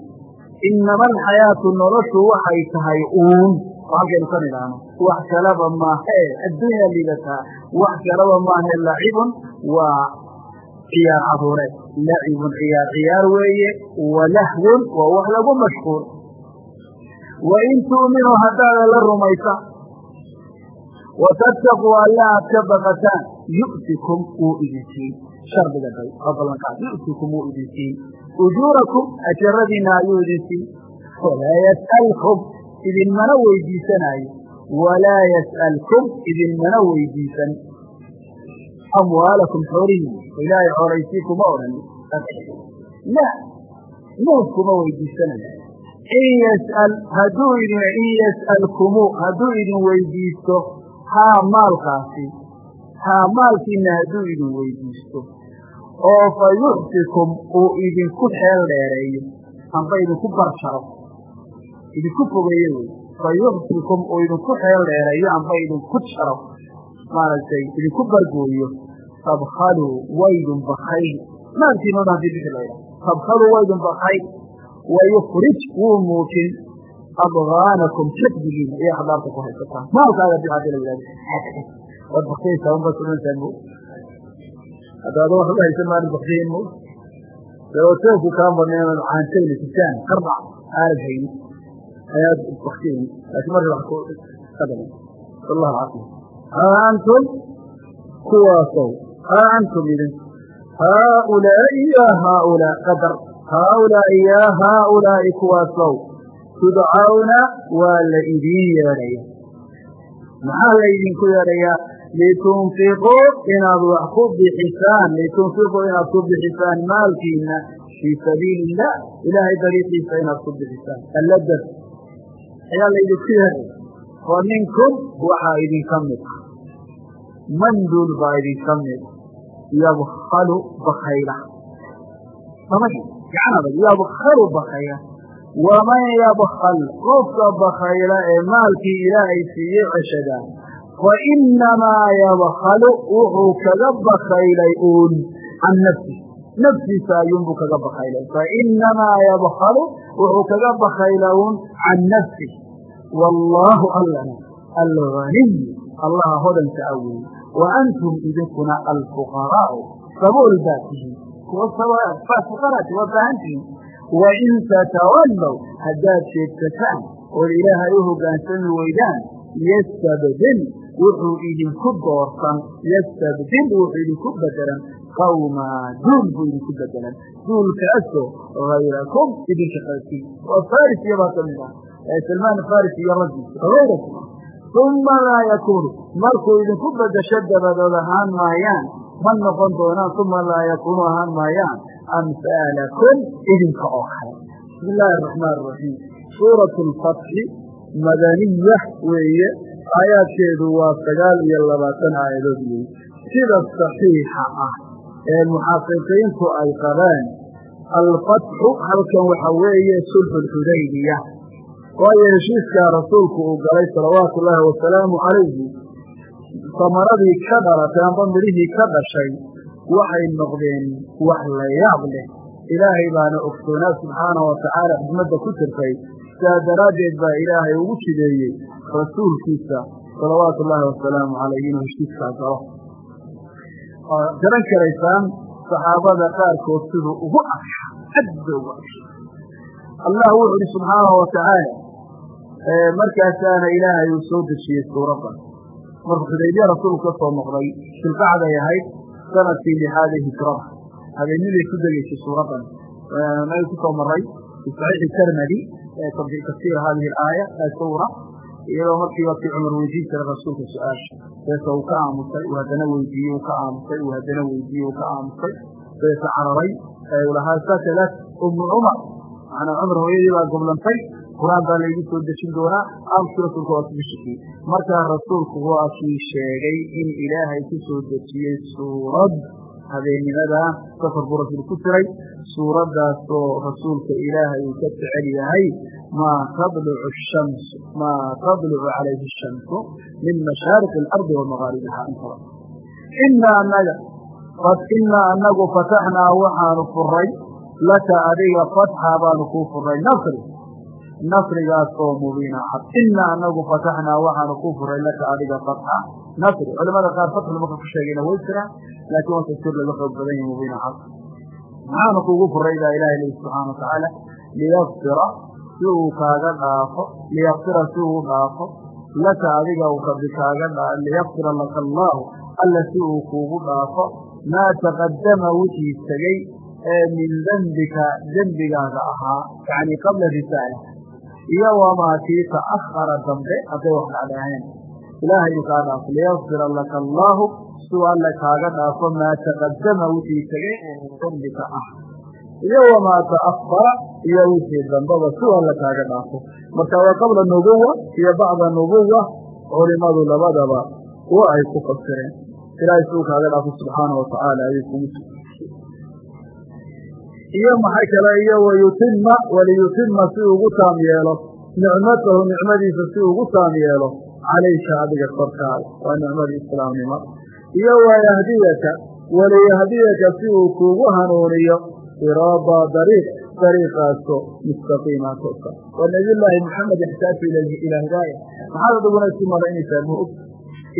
inama alxayaatu noloshu waxay tahay uun halkaynu ka nidhaahno wax kaleba maahe addunya liidataa wax kaleba maahe lacibun waa ciyaar caruureed lacibun ciyaar ciyaar weeye walahwun waa wax lagu mashquul wain tu'minuu haddaada la rumaysa watattaquu alla aad ka baqataan yu'tikum wuu idin siin shardiga day oo ballankaas yu'tikum wuu idin siin ujuurakum ajaradiina ayuu idin siin walaa yas'alkum idinmana weydiisanaayo walaa yas'alkum idinmana weydiisan amwaalakum xoolihiin ilaahay xoolaysii kuma odhan la muud kuma weydiisanayo in yas'al hadduu idin in yas'alkumu hadduu idin weydiisto haa maalkaasi haa maalkiina hadduu idin weydiisto oo fa yuxsikum uu idinku xeel dheereeyo amba idinku barjaro idinku fogeeye wey fa yuxsikum uu idinku xeel dheereeyo amba idinku jaro maaragtay idinku bargooyo tabkhaluu waydun bakayl maalkiina o dhan haddii bixi laydha tabkhaluu waydun bakayl wayukrij wuu muujin adgaanakum jabdigiina iyo xadaarta ku haysataan maalkaaga bi haddii la yidhahdo waad baktiyaysaa unbaad odhantaa mo haddaada waxba haysan maalin baktiyin mo dabateeku kaa badnay inaad caantayna sitaan qarbac aanad hayni ayaad baktiyin laakiin marka wax ku qadaman wallahu caafiya haa antum kuwaasow haa antum idin haaulaa'i yaa haaulaa qadar haaulaa'i yaa haaulaa'i kuwaasow tudcawna waa la idiin yeedhaya maxaa laydinku yeedhayaa litunfiquu inaad wax ku bixisaan litunfiquu inaad ku bixisaan maalkiina fii sabiili illah ilaahay dariiqiisa inaad ku bixisaan alladar ayaa laydinku yeedhaya fa minkum waxaa idinka mid ah manduul baa idinka mid yabkalu bakayla gacan adag yabkalu bakayla waman yabkal qofka bakayla ee maalkii ilaahay siiyey ceshadaa fa inamaa yabkalu wuxuu kaga bakaylay uun can nafsi naftiisa ayuunbuu kaga bakaylay fainamaa yabkalu wuxuu kaga bakayla uun can nafsi wallaahu allana alganiy allaha hodanka a wa antum idinkuna alfuqaraau sabool fuqaraati waa baahan tihiin wain tatawallow haddaad sheegsataan ood ilaahay u hoggaansami weydaan yastabdil wuxuu idinku doorsan yastabdil wuxuu idinku bedelan qawmaa duul buu idinku bedelan duulkaasoo hayrakum idinka qaybkiin oo faris iyabaa ka mid ah salmaan faris iyo raggiisa hayrakum uma laa yakuunu markuu idinku bedesho dabadood ahaan maayaan ma noqon doonaan uma laa yakuunu ahaan maayaan amhaalakum idinka oo kale. Bismi illaahi araxmaan araxiim suurat lfatxi madaniya weeye aayaadkeedu waa sagaal iyo labaatan aayadood weeye. Sida saxiixa ah ee muxaqiqiintu ay qabeen alfatxu halkan waxa weeye sulxu lxudaybiya waayo heshiiskaa rasuulku uu galay salawaatu ullaahi wasalaamu calayhi samaradii ka dhalatay amba midhihii ka dhashay waxay noqdeen wax la yaab leh. Ilaahay baana ogsoonaa subxaana wa tacaala xikmadda ku jirtay sidaa daraaddeed baa ilaahay ugu jideeyey rasuulkiisa salawaatu ullaahi wasalaamu calayh inuu heshiiskaa galo garan karaysaan saxaabada qaarkood siduu ugu agsha aad ba ugu agsha allah wuxu uhi subxaanahu wa tacaala markaasaana ilaahay uu soo dejiyey suuraddan markuu xudaybiya rasuulku ka soo noqday silqacday ahayd sannadkii lixaade hijrada habeenniday ku degeysay suuraddan. Naga ku soo maray fi saxiixi tarmadi tafsiir hadihi alaaya suura. Iyadoo markii wakii cumar weydiin jiray rasuulka su'aasha deesa uu ka aamusay uu haddana weydiiyey uu ka aamusay uu haddana weydiiyey uu ka aamusay. Deesa cararay uu lahaa sakalat umu cumar. Macnaa cumar hooyadii baa goblantay qur'aan baa laygu soo dejin doonaa aamuskii rasuulka waa kugu shikiyey markaa rasuulku waa kii sheegay in ilaahay ku soo dejiyey suurad habeennimada safar buu rasuul ku jiray suuraddaasoo rasuulka ilaahay uu ka jecel yahay maa tadlucu shamsu maa tadlucu calayhi shamsu min mashaariqi alardi wa magaaribiha intaba inaa anaga inaa anagu fataxnaa waxaanu furay laka adiga fatxa baanu kuu furay. Nasri nasrigaasoo mubiina. Cad inaa anagu fataxnaa waxaanu kuu furay laka adiga fatxa nasri culamada qaar fatxu marka ku sheegayna way jiraan laakiin waa tafsiir laga xoog badan yahi mubiina cad maxaanu kuugu furay baa ilahay lehi subxaana watacaala liyakfira si uu kaaga dhaafo liyakfira si uu dhaafo laka adiga uu rabi kaaga liyakfira laka allaahu alla si uu kuugu dhaafo maa taqadama wixii tegey ee min dembika dembigaaga ahaa yacni qabla risaala iyo wamaa kii ta'ahara dambe hadday wax dhacdhaaheen ilaahay uu kaa dhaafo liyakfira laka allaahu siuu alla kaaga dhaafo maa taqadama wixii tegey ee min dembika ah iyo wamaa ta'ahara iyo wixii dambeba siuu alla kaaga dhaafo. Marka waa qabla nubuwa iyo bacda nubuwa culimadu labadaba wa ay ku fasireen. Ilaahay siuu kaaga dhaafo subxaana wa tacaala ayuu kugu iyo maxay kale iyo wayutima waliyutima si ugu taam yeelo. Nicmatahu nicmadiisa si ugu taam yeelo. Calayka adiga korkaada waa nicmadii islaamnimo. Iyo wayahdiyaka waliyahdiyaka si uu kuugu hanuuniyo. Siraada dariiq dariiqaaso mustaqiima toosa waa nabiyullaahi maxamed yaxtaaju ila hidaaya maxaad adiguna isu malaynaysaa ma og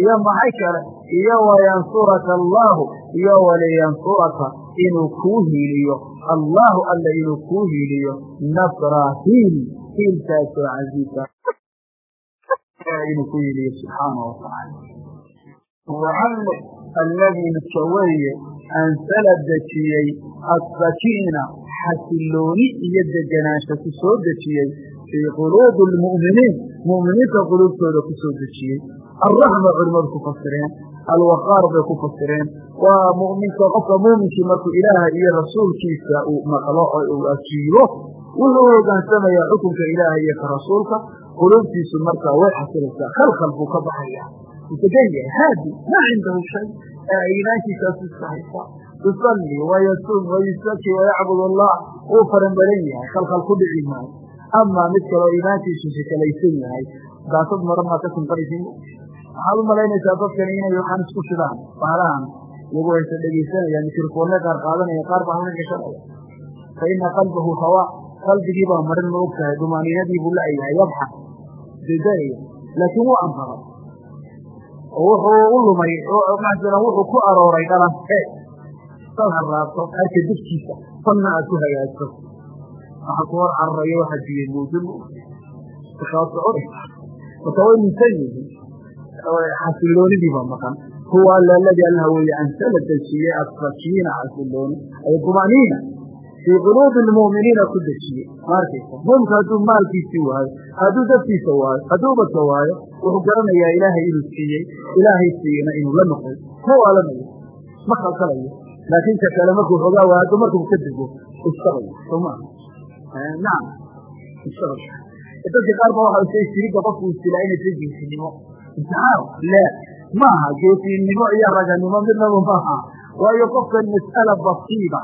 iyo maxay kale iyo wayansuraka allaahu iyo waliyansuraka inuu kuu hiiliyo allaahu alla inuu kuu hiiliyo nasra hiil hiilkaasoo casiisa inuu ku hiiliyo subxaana watacaala wacalli alladii midka ansala dejiyey asakiina xasilooni iyo degenaansho ku soo dejiyey fii quluubi almu'miniin mu'miniinta quluubtooda ku soo dejiyey. Alraxma culimmadu ku fasireen alwaqaar bay ku fasireen. Waa muminka qofka muuminkii markuu ilaaha iyo rasuulkiisa uu maqlo oo uu ajiibo wuxuu hogaansamayaa xukunka ilaaha iyo ka rasuulka. Quluubtiisu markaa way xasilaysaa khalkhal buu ka baxaya yahay haadi maa cindahu shay. Iimaankiisaasu iska haysa yusalli wayasuum wayusaki wayacbud allah. Wuu faran badan yahay khalkhal ku dhici maayo. Amaa mid kaloo iimaankiisu yahay daasad waxaad u malaynaysaa dadkani inay waxaan isku shidaan baalahan iyagu haysa dhegaysanaya mikrofoonne qaar qaadanaya qaar baa halka gashanaya. Fa ina qalbahu hawa qalbigii baa marin ma og tahay buu la-yahay yabxa degaya laakiin wuu anfaray. Oo wuxuu u lumay masalan wuxuu ku arooray dhalanke sad harraabto harka dugtiisa fanna aad ku hagaagto waxa ku hor cararayo waxa diiyey muujin marka way minsan yihiin xasiloonidii baa maqan huwa alla aladii allah weeye ansala dejiyey asakiina xasilooni ay dumaniina fii quluubi lmu'miniina ku dejiyey ma arkaysa muumka hadduu maalkiisii waayo hadduu dadkiisa waayo hadduu badka waayo wuxuu garanayaa ilaahay inuu siiyey ilaahay siiyena inuu la noqday ma waalanayo ma khalkalayo laakiin ka kale markuu xogaa waayo hadduu markuu ka dego istabaya soo maaha nacam istabaya dadka qaar ba waxa say sirida qofku istilaa inay sa imtixaan le maaha geesinimo iyo raganimo midnaba maaha. Waayo qofkan mas'ala basiiba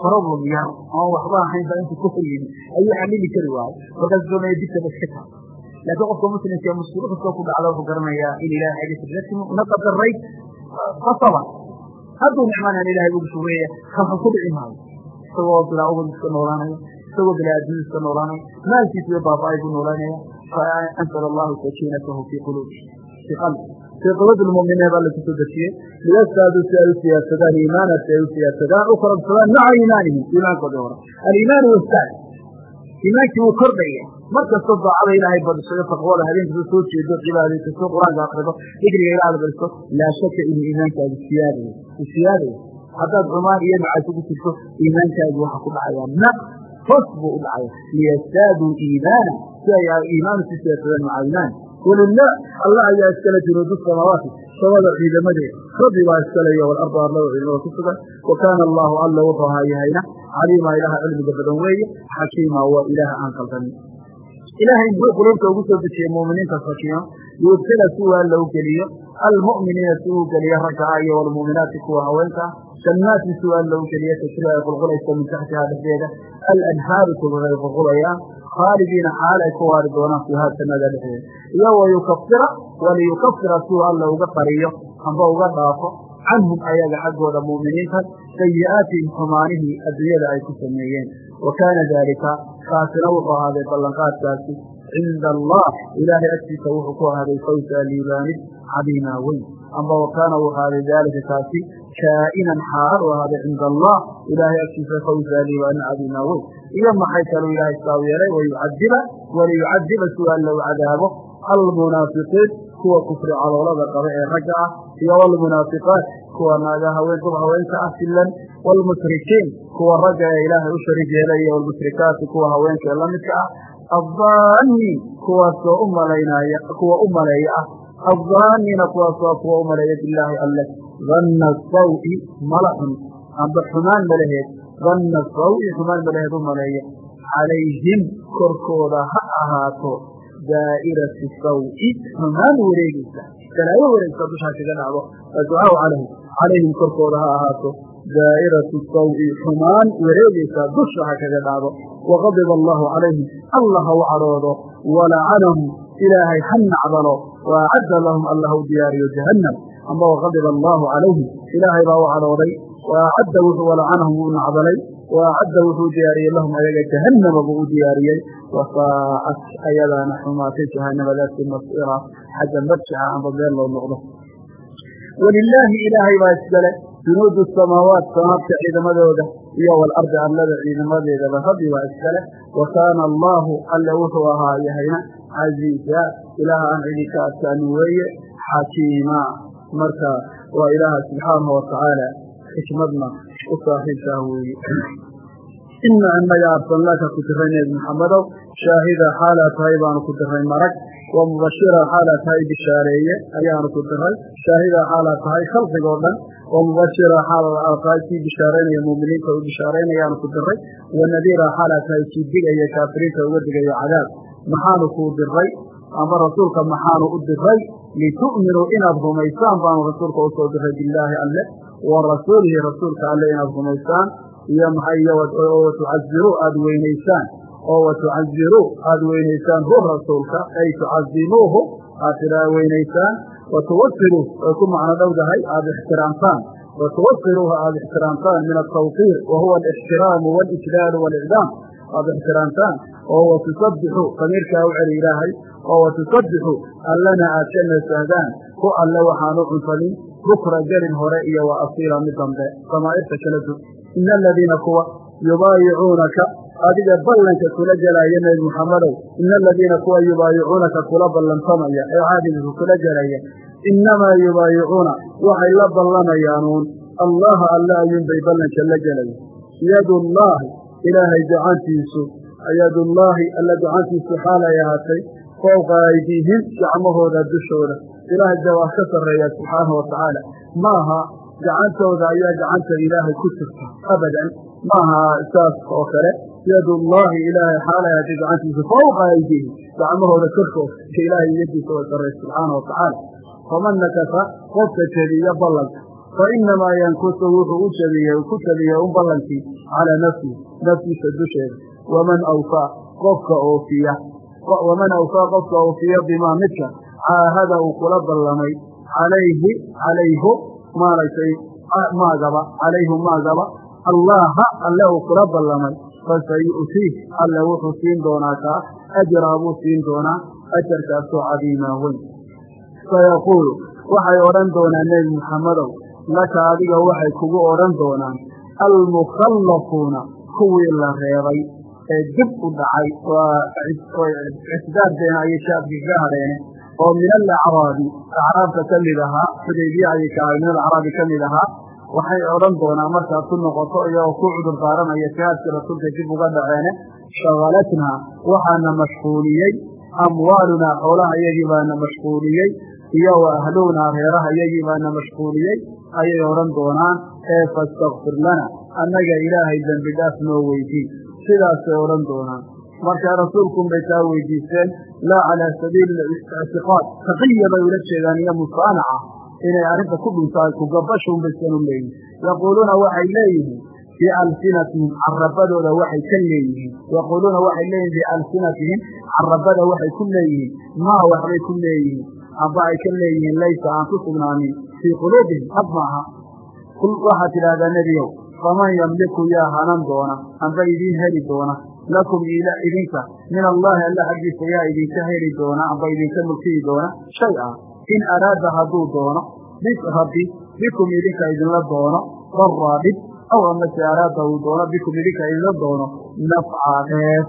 problem yar oon waxba ahaynba intu ku hor yimi ayuu xamili kari waayo markaas doonaya dibtaba iska taa laakiin qofka muslimka muskilo kastoo ku dhacda wuxuu garanayaa in ilahay xaggiisa una qadaray qasaba hadduu nicmanaan ilahay ugu shugeeya kalka ku dhici maayo. Isagoo bilaa ubad iska noolaanaya isagoo bilaa adduun iska noolaanaya maalkiisa iyo baaba-ay buu faanzala allahu sakiinatahu fii quluubi fii qalbi. Fii quluubi lmuminiin baa lakusoo dejiyey liyastaaduu si ay u siyaadsadaan iimaana si ay u siyaadsadaan u korabsadaan maca iimaanihim iimaankoodii hore aliimaanu wastaad iimaankii wuu kordhaya mar kastoo daacada ilaahay badisado taqwada habeenkasa soo jeedo cibaadaysato qur'aanka akrido dikriga ilaahda badiso laa shaka inuu iimaankaadu siyaadayo u siyaadayo haddaad xumaan iyo macaasi ku jirto iimaankaadu waxa ku dhacaya naqs hoos buu u dhacaya liyastaaduu iimaana si ay iimaanu si siyaadsadaan maca iimaan walilah alla ayaa iskale junuudu samaawaati samada ciidamadeeda rabbi baa iskaleyo walarda arlada ciidamada ku sugan. Wa kaana allahu alla wuxuu ahaa yahayna caliima ilaha cilmiga badan weeye. Xakiima waa ilaah aan qaldanin. Ilaahay muxuu quluubta ugu soo dejiyey muuminiinta sakiino liyubtila si waa lou geliyo. Almu'miniina si uu geliyo ragga ah iyo walmu'minaati kuwa haweenka. Ah jannaati si waa lou geliyo tajri ay qulqulayso min taxtihaa dhexdeeda. Alanhaaru kuwa ay qulqulayaan khaalidiina xaal ay ku waari doonaan fiihaa jannada dhexdeeda iyo wayukafira waliyukafira siuu alla uga qariyo amba uga dhaafo canhum ayaga xaggooda mu'miniinta sayi'aatihim xumaanihii adduunyada ay ku sameeyeen wa kaana daalika kaasina wuxuu ahaaday ballanqaadkaasi cinda allah ilaahay agtiisa wuxuu ku ahaaday fawsa liibaanid cadiimaa weyn amba wa kaana uu ahaaday daalika kaasi kaa'inan xaal u ahaaday cinda allah ilaahay iyo maxay kaluu ilaahay saaw yeelay? Wayucadiba waliyucadiba si waa cadaabo almunaafiqiin kuwa kufri caloolada qaba ee ragga ah iyo walmunaafiqaat kuwa naaga haween dub haweenka ah filan waalmushrikiin kuwa ragga ee ilaahay u sharig yeelaya walmushrikaati kuwa haweenka ee lamidka ah. Addaaniin kuwaasoo u malaynaya kuwa u maleeya ah. Addaaniina kuwaasoo kuwa u maleeya bilaahi alle danna sawi mala xun amba xumaan malaheed danna sawi xumaan malaheed u maleeya. Calayhim korkooda ha ahaato daa'irati sawi. Xumaan wareegeysa dalaayo wareegsa dushaa kaga dhacdo. Ducaau calayhim calayhim korkooda ha ahaato daa'iratu sawi. Xumaan wareegeysa dusha ha kaga dhacdo. Waqadiba allahu calayhim. Allah ha u cadhoodo. Walacanahum ilaahay ha nacdalo waacadda lahum allah u diyaariyo jahannam. Amba waqadiba allahu calayhim. Ilaahay baa u cadhooday waacadda wuxuu walacanahum uu nacdalay waacadda wuxuu diyaariyey lahum ayaga jahannama buu u diyaariyey wasaa'at ayadaana xumaatay jahanamadaasi masira xagga marjica amba meel loo noqdo walilaahi ilaahay baa iskale junuudu samaawaat samaadka ciidamadooda iyo walardi arlada ciidamadeedaba rabbi baa iskale wa allaahu alle wuxuu ahaa yahayna casiiza ilaaha aan cidi ka adkaanin weeye xakiima marka waa ilaaha subxaanahu watacaala xikmadna u saaxiibkaa weeye. Ina inaga arsalnaaka ku diray nebi maxamedow shaahida xaalaa tahay baanu ku diray marag wa mubashira xaalaa tahay bishaareeye ayaanu ku diray shaahida xaalaa tahay khalqigoo dhan wa mubashira xaalaa tahay kii bishaaraynaya muuminiinta u bishaaraynayaanu ku diray wa nadiira xaalaa tahay kii digaya kaafiriinta uga digayo cadaab. Maxaanu kuu diray ama rasuulka maxaanu u diray litu'minuu inaad rumaysaan baanu rasuulka u soo diray bilaahi alle wa rasuulihi rasuulka alle inaad rumaysaan iyo maxay watucaziruu aada weynaysaan oo watucaziruu aada weynaysaan hu rasuulka ay tucazimuuhu aad tiraa weynaysaan watuwasiruu way ku macno dhowdahay aada ixtiraamtaan watuwasiruuha aada ixtiraamtaan min altawqiir wa huwa alixtiraamu walijlaalu walicdaam aada ixtiraamtaan oo watusabixu damiirkaa u celi ilaahay oo watusabbixu allana aad ka nasahdaan ku alle waxaanu cunfadin bukra gelin hore iyo wa asiila mid dambe. Samaa'irta kala dug ina aladiina kuwa yubaayicuunaka adiga ballanka kula gelaya nebi muxammedow ina aladiina kuwa yubaayicuunaka kula ballantamaya ee caadiga kula gelaya innamaa yubaayicuuna waxay la ballamayaanuun allaha alle ayuunbay ballanka la gelaya yadullaahi ilaahay gacantiisu yadullaahi alla gacantiisu xaalay ahaatay fowqa aydiihim gacmahooda dushooda ilaahay de waa ka sarreeya subxaanahu watacaala maaha gacantooda ayaa gacanta ilaahay ku jirta abadan. Maaha saas oo kale yadullaahi ilaahay xaalay ahaatay gacantiisu fowqa aydiihim gacmahooda korkooda ilaahay yadiisa way sarreey subxaanahu watacaala faman nakasa qofka jebiya ballanka. Fa inamaa yankusu wuxuu u jabiyey ku jabiyey un ballankii calaa nafsihi naftiisa dusheeda. Waman awfaa qofka oofiya waman midka caahada uu kula ballamay calayhi calayhu maaragtay maagaba calayhu maagaba allaha alle uu kula ballamay fasayu'tiih alle wuxuu siin doonaa kaa ajraa buu siin doonaa ajarkaasoo cadiimaa weyn. Sayaquulu waxay odhan doonaan nebi muxammedow laka adiga waxay kugu odhan doonaan almukhallafuuna kuwii la reebay ee dib u dhacay ictidaardeena ayay shaabki kaga hadheene oo min alacraabi acraabta ka mid ahaa xudaybiya ayay ka min alacraabi ka mid ahaa waxay odhan doonaa markaad ku noqoto iyagoo ku cudur daaranaya jihaadkii rasuulka dib uga dhaceene shagalatnaa waxaana mashquuliyey amwaalunaa xoolaha iyagii baana mashquuliyey iyo wa ahluunaa reeraha iyagii baana mashquuliyey ayay odhan doonaan ee fastakfir lana annaga ilaahay dembi dhaaf noo weydii sidaasay odhan doonaan markaa rasuulkunbay taa weydiisteen laa calaa sabiili ictiqaad taqiya bay ula jeedaan iyo musaanaca inay arrinta ku dhuntahay kugabashuunbaysan u leeyihiin yaquuluuna waxay leeyihiin bialsinatihim carabadooda waxay ka leeyihiin. Yaquuluuna waxay leeyihiin bialsinatihim carabada waxay ku leeyihiin. Maa waxbay ku leeyihiin. Amba ay ka leeyihiin laysa aan ku sugnaanin. Fii quluubihim hab maaha waxaad tidhaahdaa nebiyow faman yamliku yaa hanan doona amba idiin heli doona lakum idinka min allaahi alla xaggiisa yaa idinka heli doona amba idinka mulkiyi doona shay ah in araada hadduu doono rabbi bikum idinka idinla doono daraa dhib aw amase araada uu doono bikum idinka idinla doono nafca dheef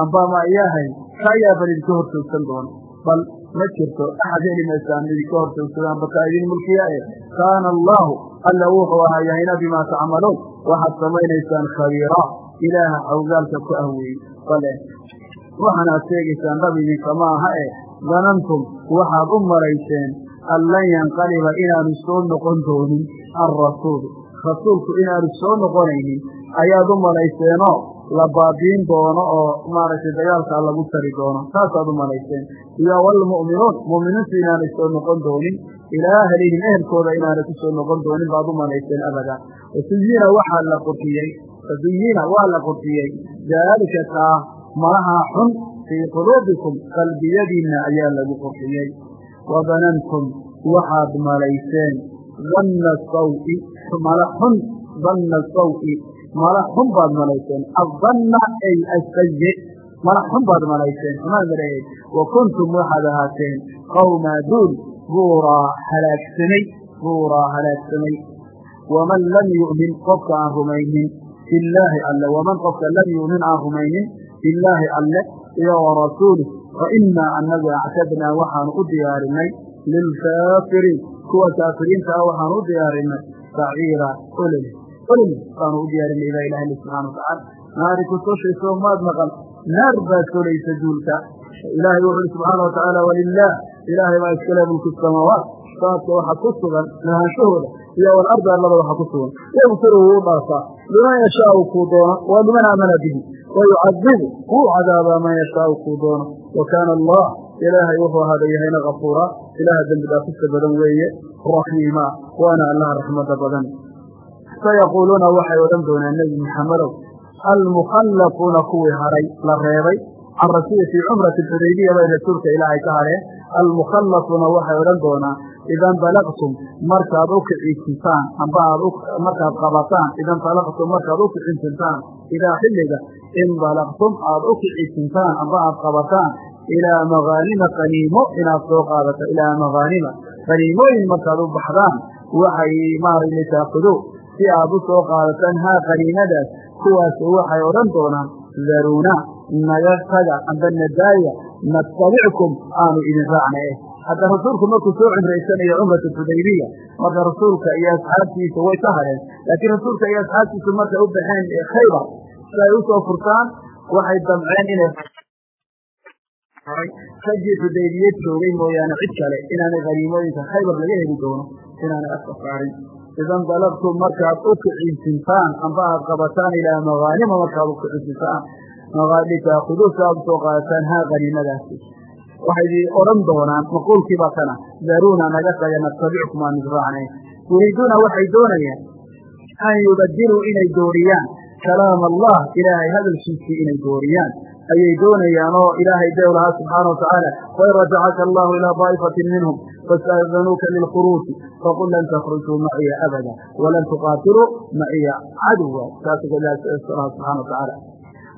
amba ma iyahay ka ayaa bal idinka horjoogsan doona bal ma jirto axad heli maysaan idinka horjoogsada amba kaa idin mulkiya e kaana allaahu alla wuxuu ahaa yahayna bimaa tacmaluun waxaad samaynaysaan khabiira ilaaha xawgaalka ku ahweeyey bale waxaan aad sheegaysaan dhab idinka ma aha e danantum waxaad u malayseen an lan yanqaliba inaanu soo noqon doonin alrasuulu rasuulku inaanu soo noqonaynin ayaad u malayseenoo la baabiin doono oo maaragtay dagaalkaa lagu tari doono. Taasaad u malayseen iyo walmu'minuun mu'miniintu inaanay soo noqon doonin ilaa ahlihim ehelkooda inaanay ku soo noqon doonin baad u malayseen abada wasuyina waxaa la qurxiyey wasuyina waa la qurxiyey. Daalika kaa malahaa xun fii quluubikum qalbiyadiinna ayaa lagu qurxiyey. Wa danantum waxaad malayseen. Danna sawi mala xun danna sawi mala xun baad malayseen. Addanna ay asayi mala xun baad malayseen. Xumaan maleeyey wa kuntum waxaad ahaateen qawmaa duul buuraa halaagsamay buuraa halaagsamay waman lam yu'min qofka aan rumaynin billaahi alle waman qofka lam yu'min aan rumaynin billaahi alle iyo wa rasuulih fa innaa annagu actadnaa waxaanu u diyaarinay lilkaafiriin kuwa kaafiriinta ah waxaanu u diyaarinay saciira olol olol baanu u diyaarinay baa ilahay subxana watacaala naari ku toshayso maad maqal naar baad kolaysa duulka. Ilaahay wuxu uhi subxaana watacaala walilah ilaahay baa iskale mulku samaawaat saadka waxa ku sugan lahaanshahooda iyo walarda allada waxa ku sugan. Yakfiru wuu dhaafaa liman yashaau kuu doono waa liman aamana bihi. Wayucadibu wuu cadaabaa man yashaau kuu doono. Wa kaana allah ilaahay wuxuu ahaada yahayna kafuura ilaaha dembi dhaafista badan weeye raxiima. Waana allaha raxmada badan. Sayaquuluuna waxay odhan doonaan nebi maxamedow almukhallafuuna kuwii haray la reebay rasuuli fii cumrati xudaybiya bay rasuulka ilaahay ka hadheen almukhallafuuna waxay odhan doonaan idan balaqtum markaad u kiciisintaan amba aad markaad qabataan idan balaqtum markaad u kiciisintaan idaa xilliga in balaqtum aad u kiciisintaan amba aad qabataan ilaa magaanima qaniimo inaad soo qaadato ilaa magaanima qaniimooyin markaad u baxdaan waxay maaragtay taakudu si aad u soo qaadataan haa qaniimadaas kuwaas waxay odhan doonaan daruuna naga taga amba nadaaya natabickum aanu idin raacna eh hadda rasuulku markuu soo cumraysanayo cumratu xudaybiya marka rasuulka iyo asxaabtiisa way ka hadheen laakiin rasuulka iyo asxaabtiisu markay u baxeen khaybar si ay u soo furtaan waxay damceen inay raggii xudaybiye joogay mooyaane cid kale inaanay haniimooyinka khaybar laga heli doono inaanay afka saarin idan dalabtum markaad u kicisintaan amba aad qabataan ilaa magaanima markaad u kicisintaan taakudu si aad u soo qaadataan haa haniimadaasi waxay odhan doonaan maquulkiiba kana daruuna naga taga natabickum aan israacnay. Yuriiduuna waxay doonayaan an yubadiluu inay dooriyaan. Kalaam allah ilaahay hadalkiisii inay dooriyaan. Ayay doonayaan oo ilaahay dee lahaa subxaana watacaala wain rajacaka allahu ilaa daa'ifatin minhum fastaadanuuka lilkhuruuji faqul lan takhrujuu maciya abada walan tuqaatiluu maciya caduwa. Saas subxana watacaala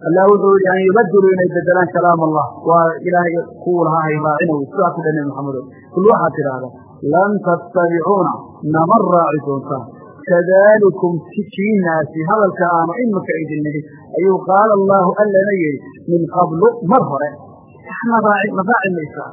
allah wuxuu yihi an yubadiluu inay bedelaan kalaam allah waa ilaahay kuwu lahaa hay raacinawy sidaa ku dha nebi maxamedo kul waxaad tidhaahdaa lan tattabicuuna nama raaci doontaan kadalikum kiinaasi hadalka aanu imika idin nidhi ayuu qaala allaahu allana yihi min qablu mar hore ma raaci maysaa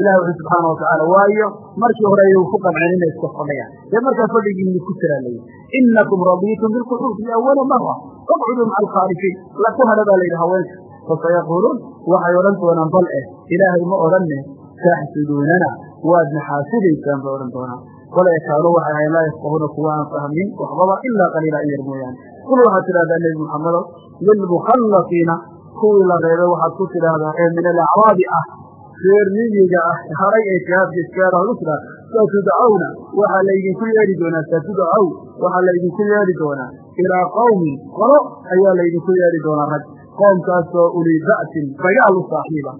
ilah wuxuu subxaana watacaala waayo markii hore ayuu ku qanceen inay iska fadhayaan dee markaa fadhigiini ku jiraa layihi inakum radiitum bilqucuudi awala mara faqcuduu maca alkhaalifiin la ku hadha baa layidhi haweenka fasayaquuluun waxay odhan doonaan bal eh. Ilaahay ma odhanne taxsuduunana waad naxaasidaysaan bay odhan doonaan kolay kaanuu waxay ahayn laa yafqahuuna kuwa aan fahmin waxbaba ilaa qaliila in yar mooyaane. Kul waxaad tidhahdaa nebi muxamedow lilmukhallafiina kuwii la reebay waxaad ku tidhaahdaa ee min alacraabi ah reer miyiga ah haray ee u tidhaa satudcawna waxaa laydinku yeedhi doonaa satudcaw waxaa laydinku yeedhi doonaa. Ilaa qawmin qolo ayaa laydinku yeedhi doonaa rag. Qoomkaasoo uli ba'sin dagaal u saaxiiba.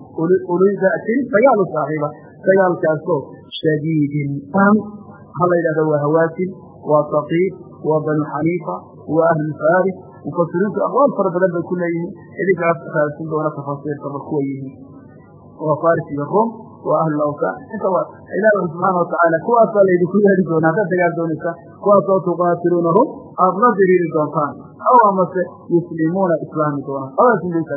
Uli ba'sin dagaal saaxiiba. Dagaalkaasoo shadiidin an ha la yidhahdo waa hawaasin waa saqiif waa banu xaniifa waa ahlu faris mufasiriintu aqwaal fara badan bay ku leeyihiin. Idinkaas raadsin doona tafasiirkaba kuwa yihiin waa faris iyo rum waa ahlu awsaan inta ilaah subxaana watacaala kuwaasaa laydinku yeedhi doonaa haddaad dagaal doonaysaa kuwaasoo tuqaatiluunahum aada la diriiri doontaan aw amase yuslimuuna islaami doonaan adaasindaysa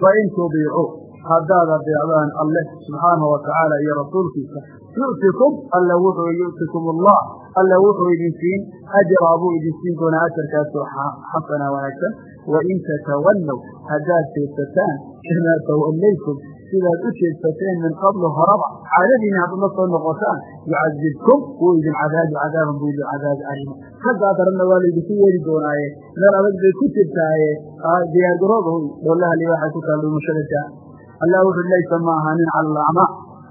fain tudiicuu haddaad adeecdaan alleh subxaanahu watacaala iyo rasuulkiisa yu'tikum alla wuxuu yu'tikum allah alla wuxuu idin siin ajraa buu idin siin doonaa ajarkaasoo xasana wanaagsan wain tatawallow haddaad jeedsataan kamaa tawallaytum sidaad u jeedsateen min qablu horaba caadadiina haddaad la soo noqotaan. Yucadibkum wuu idin cadaabi cadaaban buu idin cadaabi alima raggaa daranna waa laydinku yeeri doonaaye. Meel adag bay ku jirtaaye. Diyaargarooda huy dhoolaha libaaxay ku taal dhumashada allah wuxuu laysa ma ahaanin cala alacmaa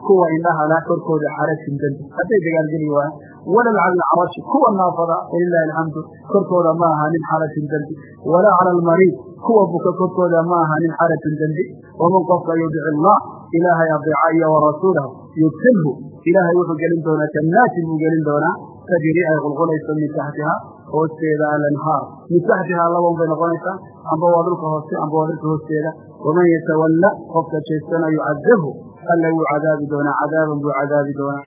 kuwa indhahala korkooda xarajin dembi hadday dagaalgeli waayaan walal cala alcarashi kuwa naafada walilahi alxamdu korkooda ma ahaanin xarajin dembi walaa cala almariid kuwa buka korkooda ma ahaanin xarajin dembi waman qofka yudic allah ilaahay adeeca iyo warasuulahu yudkilhu ilaahay wuxuu gelin doonaa jannaatin buu gelin doonaa. Tajri ay qulqulayso min taxtiha hoosteeda alanhaar min taxtihaa laban bay noqonaysaa amba waa dhulka hoose amba waa dhulka hoosteeda. Waman yatawalla qofka jeestana yucadabhu alla wuu cadaabi doonaa cadaaban buu cadaabi doonaa